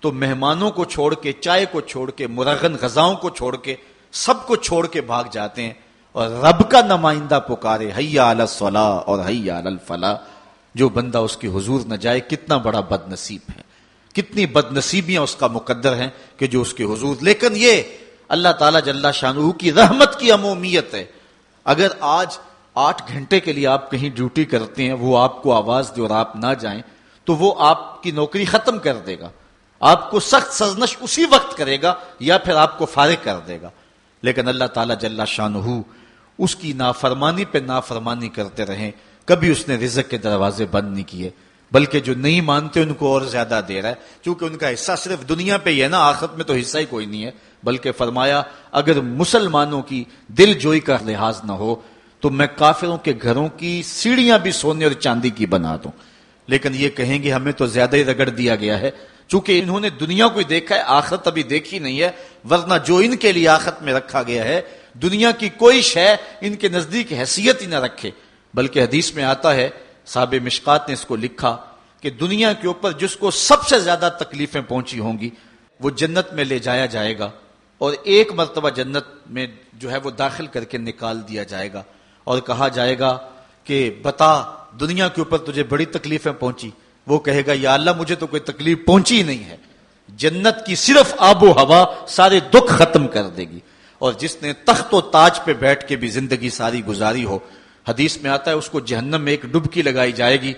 تو مہمانوں کو چھوڑ کے، چائے کو چھوڑ کے، مرغن غذاؤں کو چھوڑ کے، سب کو چھوڑ کے بھاگ جاتے ہیں۔ اور رب کا نمائندہ پکارے حیا اور حیا الفلاح۔ جو بندہ اس کی حضور نہ جائے، کتنا بڑا بد نصیب ہے۔ کتنی بد نصیبیاں اس کا مقدر ہیں کہ جو اس کی حضور، لیکن یہ اللہ تعالیٰ جل شاہ کی رحمت کی عمومیت ہے۔ اگر آج آٹھ گھنٹے کے لیے آپ کہیں ڈیوٹی کرتے ہیں، وہ آپ کو آواز دے اور آپ نہ جائیں، تو وہ آپ کی نوکری ختم کر دے گا۔ آپ کو سخت سزنش اسی وقت کرے گا یا پھر آپ کو فارغ کر دے گا۔ لیکن اللہ تعالیٰ جل شاہ اس کی نافرمانی پہ نافرمانی کرتے رہیں۔ کبھی اس نے رزق کے دروازے بند نہیں کیے۔ بلکہ جو نہیں مانتے ان کو اور زیادہ دے رہا ہے۔ چونکہ ان کا حصہ صرف دنیا پہ ہی ہے نا، آخرت میں تو حصہ ہی کوئی نہیں ہے۔ بلکہ فرمایا، اگر مسلمانوں کی دل جوئی کا لحاظ نہ ہو، تو میں کافروں کے گھروں کی سیڑھیاں بھی سونے اور چاندی کی بنا دوں۔ لیکن یہ کہیں گے، ہمیں تو زیادہ ہی رگڑ دیا گیا ہے۔ چونکہ انہوں نے دنیا کو ہی دیکھا ہے، آخرت ابھی دیکھی نہیں ہے، ورنہ جو ان کے لیے آخرت میں رکھا گیا ہے، دنیا کی کوئی شے ان کے نزدیک حیثیت ہی نہ رکھے۔ بلکہ حدیث میں آتا ہے صاحب مشکات نے اس کو لکھا کہ دنیا کے اوپر جس کو سب سے زیادہ تکلیفیں پہنچی ہوں گی، وہ جنت میں لے جایا جائے گا اور ایک مرتبہ جنت میں جو ہے وہ داخل کر کے نکال دیا جائے گا اور کہا جائے گا کہ بتا، دنیا کے اوپر تجھے بڑی تکلیفیں پہنچی۔ وہ کہے گا، یا اللہ، مجھے تو کوئی تکلیف پہنچی ہی نہیں ہے۔ جنت کی صرف آب و ہوا سارے دکھ ختم کر دے گی۔ اور جس نے تخت و تاج پہ بیٹھ کے بھی زندگی ساری گزاری ہو حدیث میں آتا ہے، اس کو جہنم میں ایک ڈبکی لگائی جائے گی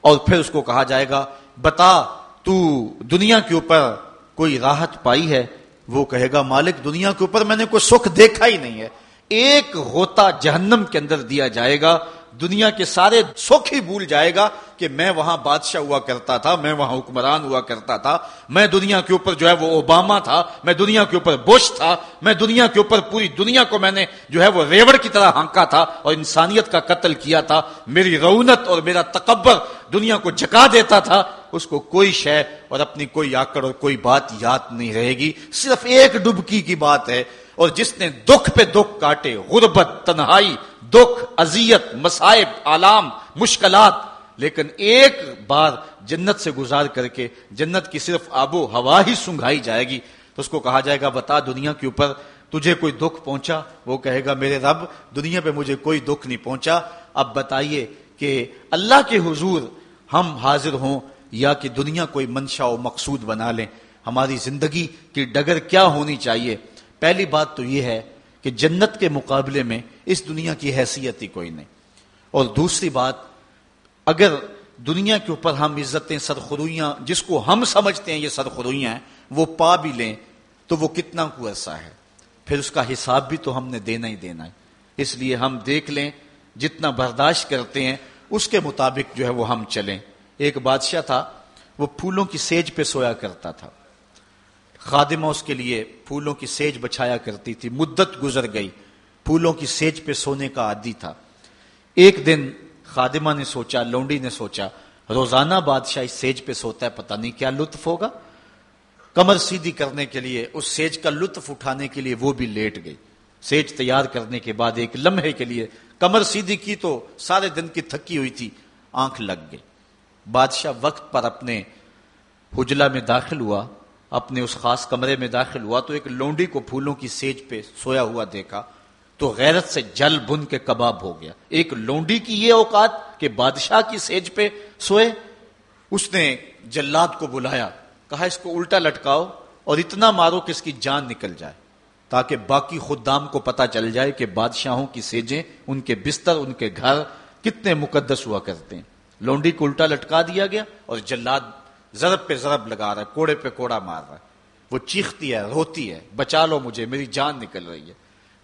اور پھر اس کو کہا جائے گا، بتا، تو دنیا کے اوپر کوئی راحت پائی ہے؟ وہ کہے گا، مالک، دنیا کے اوپر میں نے کوئی سکھ دیکھا ہی نہیں ہے۔ ایک ہوتا جہنم کے اندر دیا جائے گا۔ دنیا کے سارے سکھ ہی بھول جائے گا کہ میں وہاں بادشاہ ہوا کرتا تھا، میں وہاں حکمران ہوا کرتا تھا۔ میں دنیا کے اوپر جو ہے وہ اوباما تھا، میں دنیا کے اوپر بش تھا۔ میں دنیا کے اوپر پوری دنیا کو میں نے جو ہے وہ ریوڑ کی طرح ہانکا تھا اور انسانیت کا قتل کیا تھا۔ میری رونت اور میرا تکبر دنیا کو جکا دیتا تھا۔ اس کو کوئی شے اور اپنی کوئی آکڑ اور کوئی بات یاد نہیں رہے گی۔ صرف ایک ڈبکی کی بات ہے۔ اور جس نے دکھ پہ دکھ کاٹے، غربت، تنہائی، دکھ، اذیت مسائب آلام، مشکلات، لیکن ایک بار جنت سے گزار کر کے، جنت کی صرف آب و ہوا ہی سنگھائی جائے گی، تو اس کو کہا جائے گا، بتا دنیا کے اوپر، تجھے کوئی دکھ پہنچا؟ وہ کہے گا، میرے رب، دنیا پہ مجھے کوئی دکھ نہیں پہنچا۔ اب بتائیے کہ اللہ کے حضور ہم حاضر ہوں یا کہ دنیا کوئی منشا و مقصود بنا لیں؟ ہماری زندگی کی ڈگر کیا ہونی چاہیے؟ پہلی بات تو یہ ہے کہ جنت کے مقابلے میں اس دنیا کی حیثیت ہی کوئی نہیں۔ اور دوسری بات، اگر دنیا کے اوپر ہم عزتیں سرخروئیاں جس کو ہم سمجھتے ہیں یہ سرخروئیاں ہیں، وہ پا بھی لیں تو وہ کتنا کو ایسا ہے۔ پھر اس کا حساب بھی تو ہم نے دینا ہی دینا ہے۔ اس لیے ہم دیکھ لیں، جتنا برداشت کرتے ہیں، اس کے مطابق جو ہے وہ ہم چلیں۔ ایک بادشاہ تھا، وہ پھولوں کی سیج پہ سویا کرتا تھا۔ خادمہ اس کے لیے پھولوں کی سیج بچھایا کرتی تھی، مدت گزر گئی۔ پھولوں کی سیج پہ سونے کا عادی تھا۔ ایک دن خادمہ نے سوچا، لونڈی نے سوچا، روزانہ بادشاہ اس سیج پہ سوتا ہے، پتہ نہیں کیا لطف ہوگا۔ کمر سیدھی کرنے کے لیے، اس سیج کا لطف اٹھانے کے لیے وہ بھی لیٹ گئی۔ سیج تیار کرنے کے بعد ایک لمحے کے لیے کمر سیدھی کی تو سارے دن کی تھکی ہوئی تھی، آنکھ لگ گئی۔ بادشاہ وقت پر اپنے حجلہ میں داخل ہوا۔ اپنے اس خاص کمرے میں داخل ہوا تو ایک لونڈی کو پھولوں کی سیج پہ سویا ہوا دیکھا تو غیرت سے جل بن کے کباب ہو گیا۔ ایک لونڈی کی یہ اوقات کہ بادشاہ کی سیج پہ سوئے، اس نے جلاد کو بلایا، کہا، اس کو الٹا لٹکاؤ اور اتنا مارو کہ اس کی جان نکل جائے، تاکہ باقی خدام کو پتا چل جائے کہ بادشاہوں کی سیجیں، ان کے بستر، ان کے گھر کتنے مقدس ہوا کرتے ہیں۔ لونڈی کو الٹا لٹکا دیا گیا اور جلاد ضرب پہ ضرب لگا رہا ہے، کوڑے پہ کوڑا مار رہا ہے۔ وہ چیختی ہے، روتی ہے، بچا لو مجھے، میری جان نکل رہی ہے۔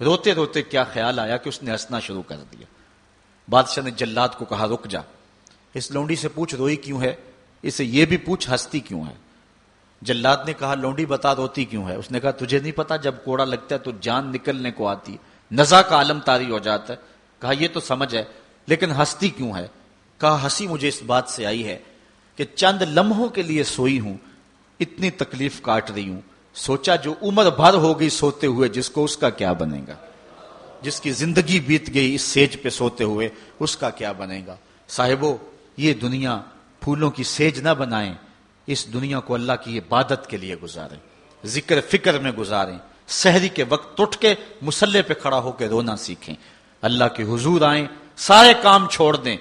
روتے روتے کیا خیال آیا کہ اس نے ہنسنا شروع کر دیا۔ بادشاہ نے جلاد کو کہا، رک جا۔ اس لونڈی سے پوچھ، روئی کیوں ہے؟ اسے یہ بھی پوچھ، ہستی کیوں ہے؟ جلاد نے کہا، لونڈی بتا، روتی کیوں ہے؟ اس نے کہا، تجھے نہیں پتا، جب کوڑا لگتا ہے تو جان نکلنے کو آتی ہے۔ نزا کا عالم تاری ہو جاتا ہے۔ کہا، یہ تو سمجھ ہے، لیکن ہستی کیوں ہے؟ کہا، ہنسی مجھے اس بات سے آئی ہے۔ کہ چند لمحوں کے لیے سوئی ہوں، اتنی تکلیف کاٹ رہی ہوں۔ سوچا جو عمر بھر ہو گئی سوتے ہوئے، جس کو اس کا کیا بنے گا؟ جس کی زندگی بیت گئی اس سیج پہ سوتے ہوئے، اس کا کیا بنے گا؟ صاحبو، یہ دنیا پھولوں کی سیج نہ بنائیں۔ اس دنیا کو اللہ کی عبادت کے لیے گزاریں۔ ذکر فکر میں گزاریں۔ سحری کے وقت اٹھ کے مسلح پہ کھڑا ہو کے رونا سیکھیں۔ اللہ کے حضور آئیں، سارے کام چھوڑ دیں۔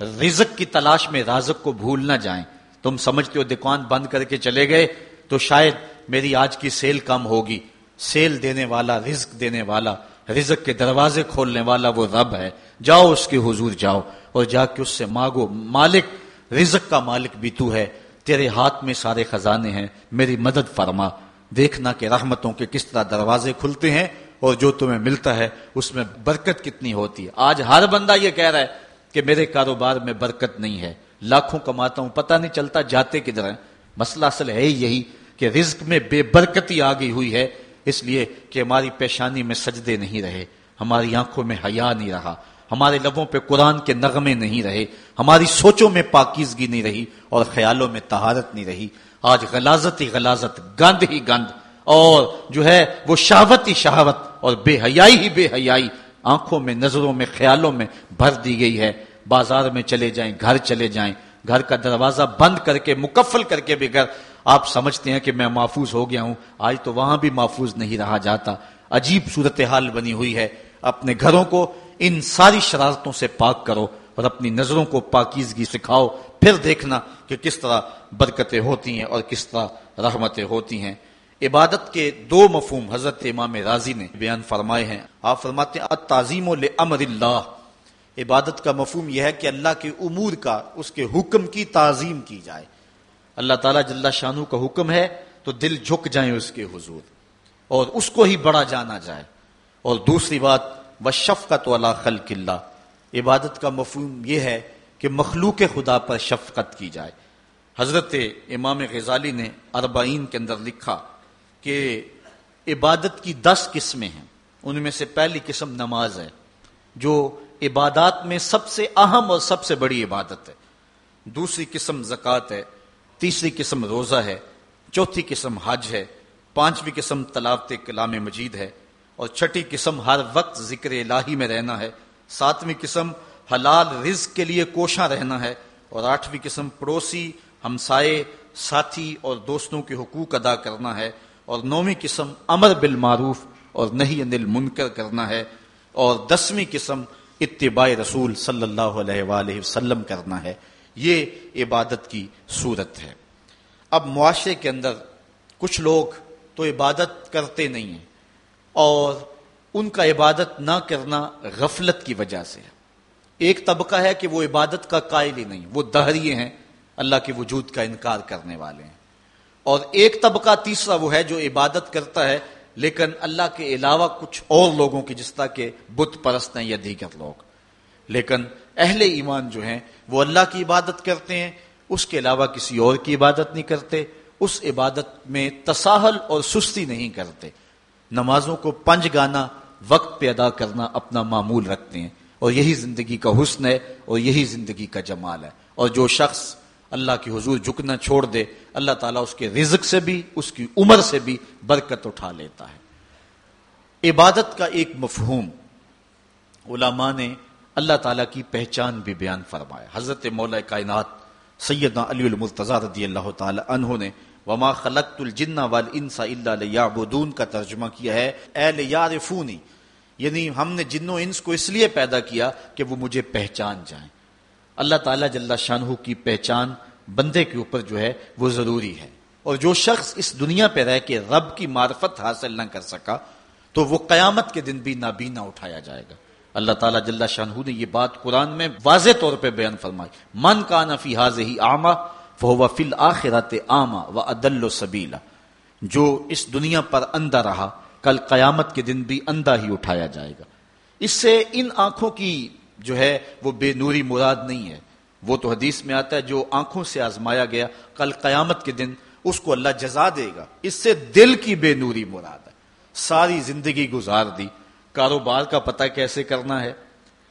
رزق کی تلاش میں رازق کو بھول نہ جائیں۔ تم سمجھتے ہو دکان بند کر کے چلے گئے، تو شاید میری آج کی سیل کم ہوگی۔ سیل دینے والا، رزق دینے والا، رزق کے دروازے کھولنے والا وہ رب ہے۔ جاؤ اس کے حضور جاؤ اور جا کے اس سے مانگو، مالک، رزق کا مالک بھی تو ہے۔ تیرے ہاتھ میں سارے خزانے ہیں، میری مدد فرما۔ دیکھنا کہ رحمتوں کے کس طرح دروازے کھلتے ہیں اور جو تمہیں ملتا ہے، اس میں برکت کتنی ہوتی ہے۔ آج ہر بندہ یہ کہہ رہا ہے کہ میرے کاروبار میں برکت نہیں ہے، لاکھوں کماتا ہوں، پتہ نہیں چلتا جاتے کدھر ہیں۔ مسئلہ اصل ہے یہی کہ رزق میں بے برکتی آ گئی ہوئی ہے، اس لیے کہ ہماری پیشانی میں سجدے نہیں رہے، ہماری آنکھوں میں حیا نہیں رہا، ہمارے لبوں پہ قرآن کے نغمے نہیں رہے، ہماری سوچوں میں پاکیزگی نہیں رہی اور خیالوں میں تہارت نہیں رہی۔ آج غلازت ہی غلازت، گند ہی گند، اور جو ہے وہ شہوت ہی شہوت اور بے حیائی ہی بے حیائی۔ آنکھوں میں، نظروں میں، خیالوں میں بھر دی گئی ہے۔ بازار میں چلے جائیں، گھر چلے جائیں۔ گھر کا دروازہ بند کر کے، مکفل کر کے بغیر آپ سمجھتے ہیں کہ میں محفوظ ہو گیا ہوں۔ آج تو وہاں بھی محفوظ نہیں رہا جاتا۔ عجیب صورتحال بنی ہوئی ہے۔ اپنے گھروں کو ان ساری شرارتوں سے پاک کرو اور اپنی نظروں کو پاکیزگی سکھاؤ۔ پھر دیکھنا کہ کس طرح برکتیں ہوتی ہیں اور کس طرح رحمتیں ہوتی ہیں۔ عبادت کے دو مفہوم حضرت امام راضی نے بیان فرمائے ہیں۔ آپ فرماتے ہیں تعظیم و امر اللہ۔ عبادت کا مفہوم یہ ہے کہ اللہ کے امور کا، اس کے حکم کی تعظیم کی جائے۔ اللہ تعالیٰ جل شانو کا حکم ہے تو دل جھک جائیں اس کے حضور۔ اور اس کو ہی بڑا جانا جائے۔ اور دوسری بات و شفقت والا خل اللہ۔ عبادت کا مفہوم یہ ہے کہ مخلوق خدا پر شفقت کی جائے۔ حضرت امام غزالی نے اربعین کے اندر لکھا کہ عبادت کی دس قسمیں ہیں۔ ان میں سے پہلی قسم نماز ہے، جو عبادات میں سب سے اہم اور سب سے بڑی عبادت ہے۔ دوسری قسم زکوٰۃ ہے، تیسری قسم روزہ ہے، چوتھی قسم حج ہے، پانچویں قسم تلاوت کلام مجید ہے، اور چھٹی قسم ہر وقت ذکر الہی میں رہنا ہے۔ ساتویں قسم حلال رزق کے لیے کوشاں رہنا ہے، اور آٹھویں قسم پڑوسی، ہمسائے، ساتھی اور دوستوں کے حقوق ادا کرنا ہے۔ اور نویں قسم امر بالمعروف اور نہیں انل منکر کرنا ہے اور دسویں قسم اتباع رسول صلی اللہ علیہ وآلہ وسلم کرنا ہے۔ یہ عبادت کی صورت ہے۔ اب معاشرے کے اندر کچھ لوگ تو عبادت کرتے نہیں ہیں اور ان کا عبادت نہ کرنا غفلت کی وجہ سے ہے۔ ایک طبقہ ہے کہ وہ عبادت کا قائل ہی نہیں، وہ دہریے ہیں، اللہ کے وجود کا انکار کرنے والے ہیں۔ اور ایک طبقہ تیسرا وہ ہے جو عبادت کرتا ہے، لیکن اللہ کے علاوہ کچھ اور لوگوں کی، جس طرح کے بت پرست ہیں یا دیگر لوگ۔ لیکن اہل ایمان جو ہیں، وہ اللہ کی عبادت کرتے ہیں، اس کے علاوہ کسی اور کی عبادت نہیں کرتے، اس عبادت میں تساہل اور سستی نہیں کرتے۔ نمازوں کو پنج گانا وقت پہ ادا کرنا اپنا معمول رکھتے ہیں، اور یہی زندگی کا حسن ہے، اور یہی زندگی کا جمال ہے۔ اور جو شخص اللہ کی حضور جھکنا چھوڑ دے، اللہ تعالیٰ اس کے رزق سے بھی، اس کی عمر سے بھی برکت اٹھا لیتا ہے۔ عبادت کا ایک مفہوم علماء نے اللہ تعالیٰ کی پہچان بھی بیان فرمایا۔ حضرت مولا کائنات سیدنا علی المرتضی رضی اللہ تعالی عنہ نے وما خلقت الجن والانس الا ليعبدون کا ترجمہ کیا ہے، اے لیعرفونی یعنی ہم نے جن و انس کو اس لیے پیدا کیا کہ وہ مجھے پہچان جائیں۔ اللہ تعالیٰ جل شانہ کی پہچان بندے کے اوپر جو ہے وہ ضروری ہے۔ اور جو شخص اس دنیا پہ رہ کے رب کی معرفت حاصل نہ کر سکا، تو وہ قیامت کے دن بھی نابینا اٹھایا جائے گا۔ اللہ تعالیٰ جل شاہ نے یہ بات قرآن میں واضح طور پہ بیان فرمائی۔ من کا نفی حاض ہی آما فہو فل آخرات آما و عدل و سبیلا جو اس دنیا پر اندر رہا، کل قیامت کے دن بھی اندھا ہی اٹھایا جائے گا۔ اس سے ان آنکھوں کی جو ہے وہ بے نوری مراد نہیں ہے۔ وہ تو حدیث میں آتا ہے جو آنکھوں سے آزمایا گیا، کل قیامت کے دن اس کو اللہ جزا دے گا۔ اس سے دل کی بے نوری مراد ہے۔ ساری زندگی گزار دی۔ کاروبار کا پتہ کیسے کرنا ہے؟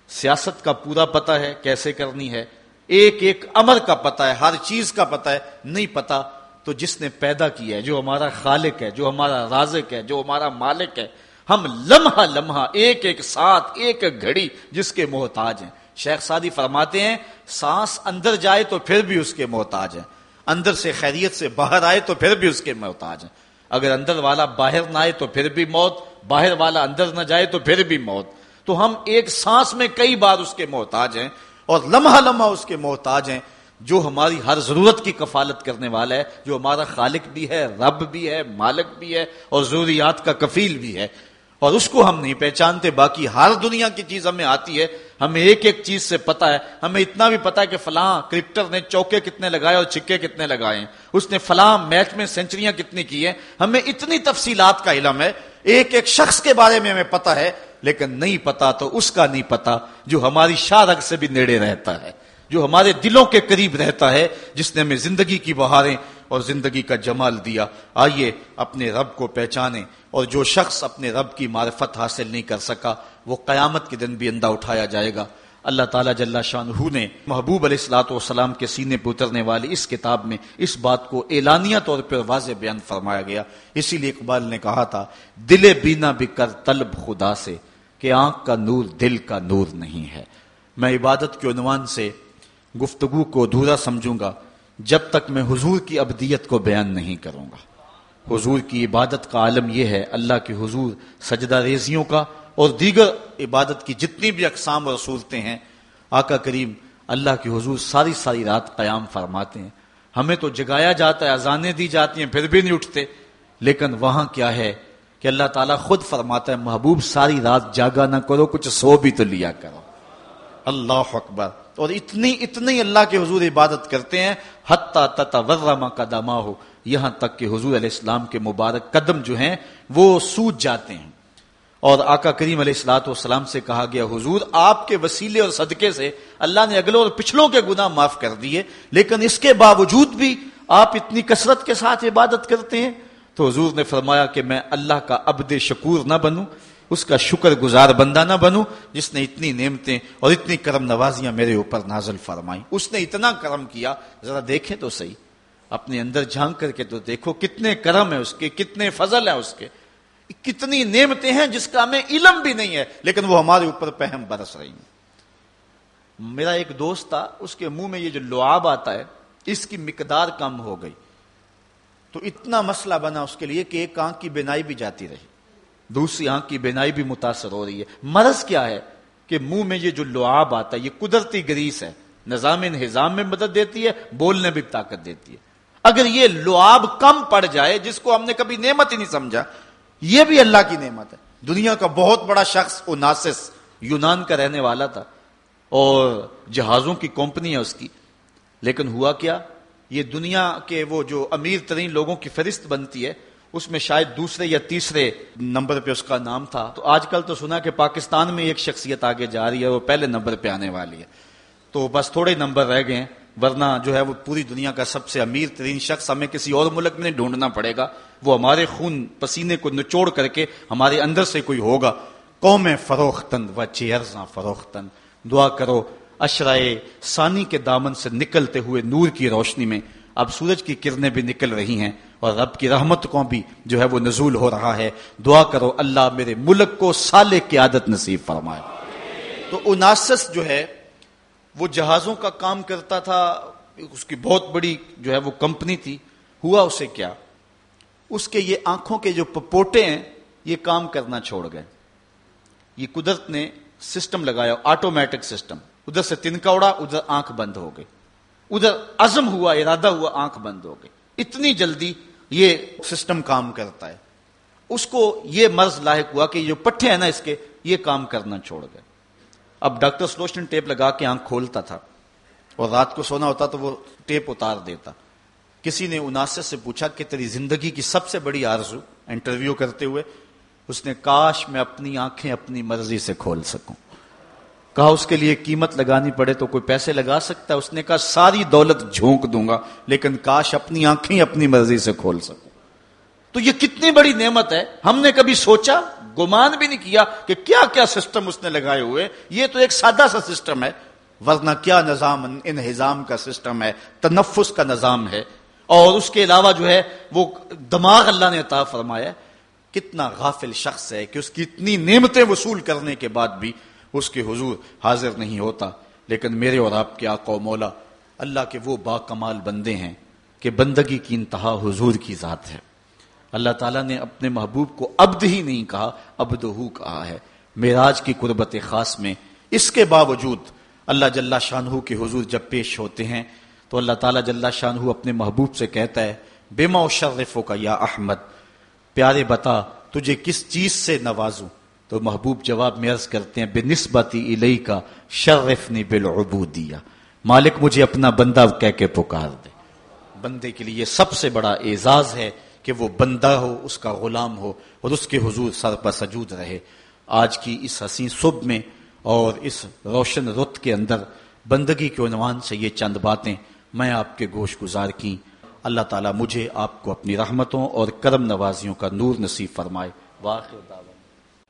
سیاست کا پورا پتہ ہے کیسے کرنی ہے؟ ایک ایک امر کا پتہ ہے، ہر چیز کا پتہ ہے۔ نہیں پتا تو جس نے پیدا کیا ہے، جو ہمارا خالق ہے، جو ہمارا رازق ہے، جو ہمارا مالک ہے ہم لمحہ لمحہ، ایک ایک ساتھ، ایک ایک گھڑی جس کے محتاج ہیں۔ شیخ سادی فرماتے ہیں، سانس اندر جائے تو پھر بھی اس کے محتاج ہیں۔ اندر سے خیریت سے باہر آئے تو پھر بھی اس کے محتاج ہیں۔ اگر اندر والا باہر نہ آئے تو پھر بھی موت، باہر والا اندر نہ جائے تو پھر بھی موت۔ تو ہم ایک سانس میں کئی بار اس کے محتاج ہیں اور لمحہ لمحہ اس کے محتاج ہیں۔ جو ہماری ہر ضرورت کی کفالت کرنے والا ہے، جو ہمارا خالق بھی ہے، رب بھی ہے، مالک بھی ہے اور ضروریات کا کفیل بھی ہے۔ اور اس کو ہم نہیں پہچانتے، باقی ہر دنیا کی چیز ہمیں آتی ہے۔ ہمیں ایک ایک چیز سے پتا ہے۔ ہمیں اتنا بھی پتا ہے کہ فلاں کرکٹر نے چوکے کتنے لگائے اور چھکے کتنے لگائے۔ ہیں اس نے فلاں میچ میں سینچریاں کتنی کی ہیں۔ ہمیں اتنی تفصیلات کا علم ہے۔ ایک ایک شخص کے بارے میں ہمیں پتا ہے، لیکن نہیں پتا تو اس کا نہیں پتا جو ہماری شاہ سے بھی نیڑے رہتا ہے۔ جو ہمارے دلوں کے قریب رہتا ہے، جس نے ہمیں زندگی کی بہاریں اور زندگی کا جمال دیا۔ آئیے اپنے رب کو پہچانے اور جو شخص اپنے رب کی معرفت حاصل نہیں کر سکا، وہ قیامت کے دن بھی اندھا اٹھایا جائے گا۔ اللہ تعالیٰ جل شاہ نے محبوب علیہ السلاۃ والسلام کے سینے پہ اترنے والی اس کتاب میں اس بات کو اعلانیہ طور پر واضح بیان فرمایا گیا۔ اسی لیے اقبال نے کہا تھا، دل بینا بکر طلب خدا سے کہ آنکھ کا نور دل کا نور نہیں ہے۔ میں عبادت کے عنوان سے گفتگو کو ادھورا سمجھوں گا، جب تک میں حضور کی ابدیت کو بیان نہیں کروں گا۔ حضور کی عبادت کا عالم یہ ہے، اللہ کے حضور سجدہ ریزیوں کا اور دیگر عبادت کی جتنی بھی اقسام اور صورتیں ہیں، آقا کریم اللہ کے حضور ساری ساری رات قیام فرماتے ہیں۔ ہمیں تو جگایا جاتا ہے، اذانیں دی جاتی ہیں، پھر بھی نہیں اٹھتے۔ لیکن وہاں کیا ہے کہ اللہ تعالیٰ خود فرماتا ہے، محبوب ساری رات جاگا نہ کرو، کچھ سو بھی تو لیا کرو۔ اللہ اکبر۔ اور اتنی اتنی اللہ کے حضور عبادت کرتے ہیں، حتیٰ تتورما کا ہو یہاں تک کہ حضور علیہ السلام کے مبارک قدم جو ہیں، وہ سوج جاتے ہیں۔ اور آقا کریم علیہ السلاۃ والسلام سے کہا گیا، حضور آپ کے وسیلے اور صدقے سے اللہ نے اگلوں اور پچھلوں کے گناہ معاف کر دیے، لیکن اس کے باوجود بھی آپ اتنی کثرت کے ساتھ عبادت کرتے ہیں۔ تو حضور نے فرمایا کہ میں اللہ کا عبد شکور نہ بنوں اس کا شکر گزار بندہ نہ بنوں جس نے اتنی نعمتیں اور اتنی کرم نوازیاں میرے اوپر نازل فرمائی اس نے اتنا کرم کیا، ذرا دیکھیں تو صحیح۔ اپنے اندر جھانک کر کے تو دیکھو کتنے کرم ہے اس کے، کتنے فضل ہیں اس کے۔ کتنی نعمتیں ہیں جس کا ہمیں علم بھی نہیں ہے، لیکن وہ ہمارے اوپر پہم برس رہی ہیں۔ میرا ایک دوست تھا، اس کے منہ میں یہ جو لعاب آتا ہے، اس کی مقدار کم ہو گئی۔ تو اتنا مسئلہ بنا اس کے لیے کہ ایک آنکھ کی بینائی بھی جاتی رہی۔ دوسری آنکھ کی بینائی بھی متاثر ہو رہی ہے۔ مرض کیا ہے کہ منہ میں یہ جو لعاب آتا ہے، یہ قدرتی گریس ہے۔ نظام انہضام میں مدد دیتی ہے، بولنے بھی طاقت دیتی ہے۔ اگر یہ لعاب کم پڑ جائے، جس کو ہم نے کبھی نعمت ہی نہیں سمجھا، یہ بھی اللہ کی نعمت ہے۔ دنیا کا بہت بڑا شخص ناسس یونان کا رہنے والا تھا۔ اور جہازوں کی کمپنی ہے اس کی۔ لیکن ہوا کیا؟ یہ دنیا کے وہ جو امیر ترین لوگوں کی فہرست بنتی ہے اس میں شاید دوسرے یا تیسرے نمبر پہ اس کا نام تھا۔ تو آج کل تو سنا کہ پاکستان میں ایک شخصیت آگے جا رہی ہے، وہ پہلے نمبر پہ آنے والی ہے۔ تو بس تھوڑے نمبر رہ گئے ہیں ورنہ جو ہے وہ پوری دنیا کا سب سے امیر ترین شخص ہمیں کسی اور ملک میں نہیں ڈھونڈنا پڑے گا۔ وہ ہمارے خون پسینے کو نچوڑ کر کے ہمارے اندر سے کوئی ہوگا۔ قوم فروختن و چیئرزاں فروختن۔ دعا کرو، اشرائے ثانی کے دامن سے نکلتے ہوئے نور کی روشنی میں اب سورج کی کرنیں بھی نکل رہی ہیں اور رب کی رحمت کو بھی جو ہے وہ نزول ہو رہا ہے۔ دعا کرو اللہ میرے ملک کو سالے کی عادت نصیب فرمائے۔ تو اناسس جو ہے، وہ جہازوں کا کام کرتا تھا، اس کی بہت بڑی جو ہے وہ کمپنی تھی۔ ہوا اسے کیا؟ اس کے یہ آنکھوں کے جو پپوٹے ہیں، یہ کام کرنا چھوڑ گئے۔ یہ قدرت نے سسٹم لگایا، آٹومیٹک سسٹم۔ ادھر سے تنکا اڑا ادھر آنکھ بند ہو گئی۔ ادھر عزم ہوا، ارادہ ہوا، آنکھ بند ہو گئی۔ اتنی جلدی یہ سسٹم کام کرتا ہے۔ اس کو یہ مرض لاحق ہوا کہ جو پٹھے ہیں نا اس کے، یہ کام کرنا چھوڑ گئے۔ اب ڈاکٹر سلوشن ٹیپ لگا کے آنکھ کھولتا تھا اور رات کو سونا ہوتا تو وہ ٹیپ اتار دیتا۔ کسی نے اناسس سے پوچھا کہ تیری زندگی کی سب سے بڑی آرزو، انٹرویو کرتے ہوئے، اس نے کاش میں اپنی آنکھیں اپنی مرضی سے کھول سکوں۔ کہا اس کے لیے قیمت لگانی پڑے تو کوئی پیسے لگا سکتا ہے؟ اس نے کہا ساری دولت جھونک دوں گا، لیکن کاش اپنی آنکھیں اپنی مرضی سے کھول سکوں۔ تو یہ کتنی بڑی نعمت ہے؟ ہم نے کبھی سوچا، گمان بھی نہیں کیا کہ کیا کیا سسٹم اس نے لگائے ہوئے۔ یہ تو ایک سادہ سا سسٹم ہے، ورنہ کیا نظام انہضام کا سسٹم ہے، تنفس کا نظام ہے۔ اور اس کے علاوہ جو ہے، وہ دماغ اللہ نے عطا فرمایا کتنا غافل شخص ہے کہ اس کی اتنی نعمتیں وصول کرنے کے بعد بھی اس کے حضور حاضر نہیں ہوتا۔ لیکن میرے اور آپ کے آقا و مولا، اللہ کے وہ با کمال بندے ہیں کہ بندگی کی انتہا حضور کی ذات ہے۔ اللہ تعالیٰ نے اپنے محبوب کو ابد ہی نہیں کہا ابد کہا ہے۔ میراج کی قربت خاص میں اس کے باوجود اللہ جل شاہ کے حضور جب پیش ہوتے ہیں، تو اللہ تعالیٰ جل شاہ اپنے محبوب سے کہتا ہے بے شرفوں کا یا احمد، پیارے بتا، تجھے کس چیز سے نوازوں؟ تو محبوب جواب میں عرض کرتے ہیں بے نسبتی الہی کا شرف نے بالعبودیہ۔ مالک مجھے اپنا بندہ کہہ کے پکار دے۔ بندے کے لیے سب سے بڑا اعزاز ہے کہ وہ بندہ ہو، اس کا غلام ہو اور اس کے حضور سر پر سجود رہے۔ آج کی اس حسین صبح میں اور اس روشن رت کے اندر بندگی کے عنوان سے یہ چند باتیں میں آپ کے گوش گزار کی اللہ تعالیٰ مجھے آپ کو اپنی رحمتوں اور کرم نوازیوں کا نور نصیب فرمائے۔ واقع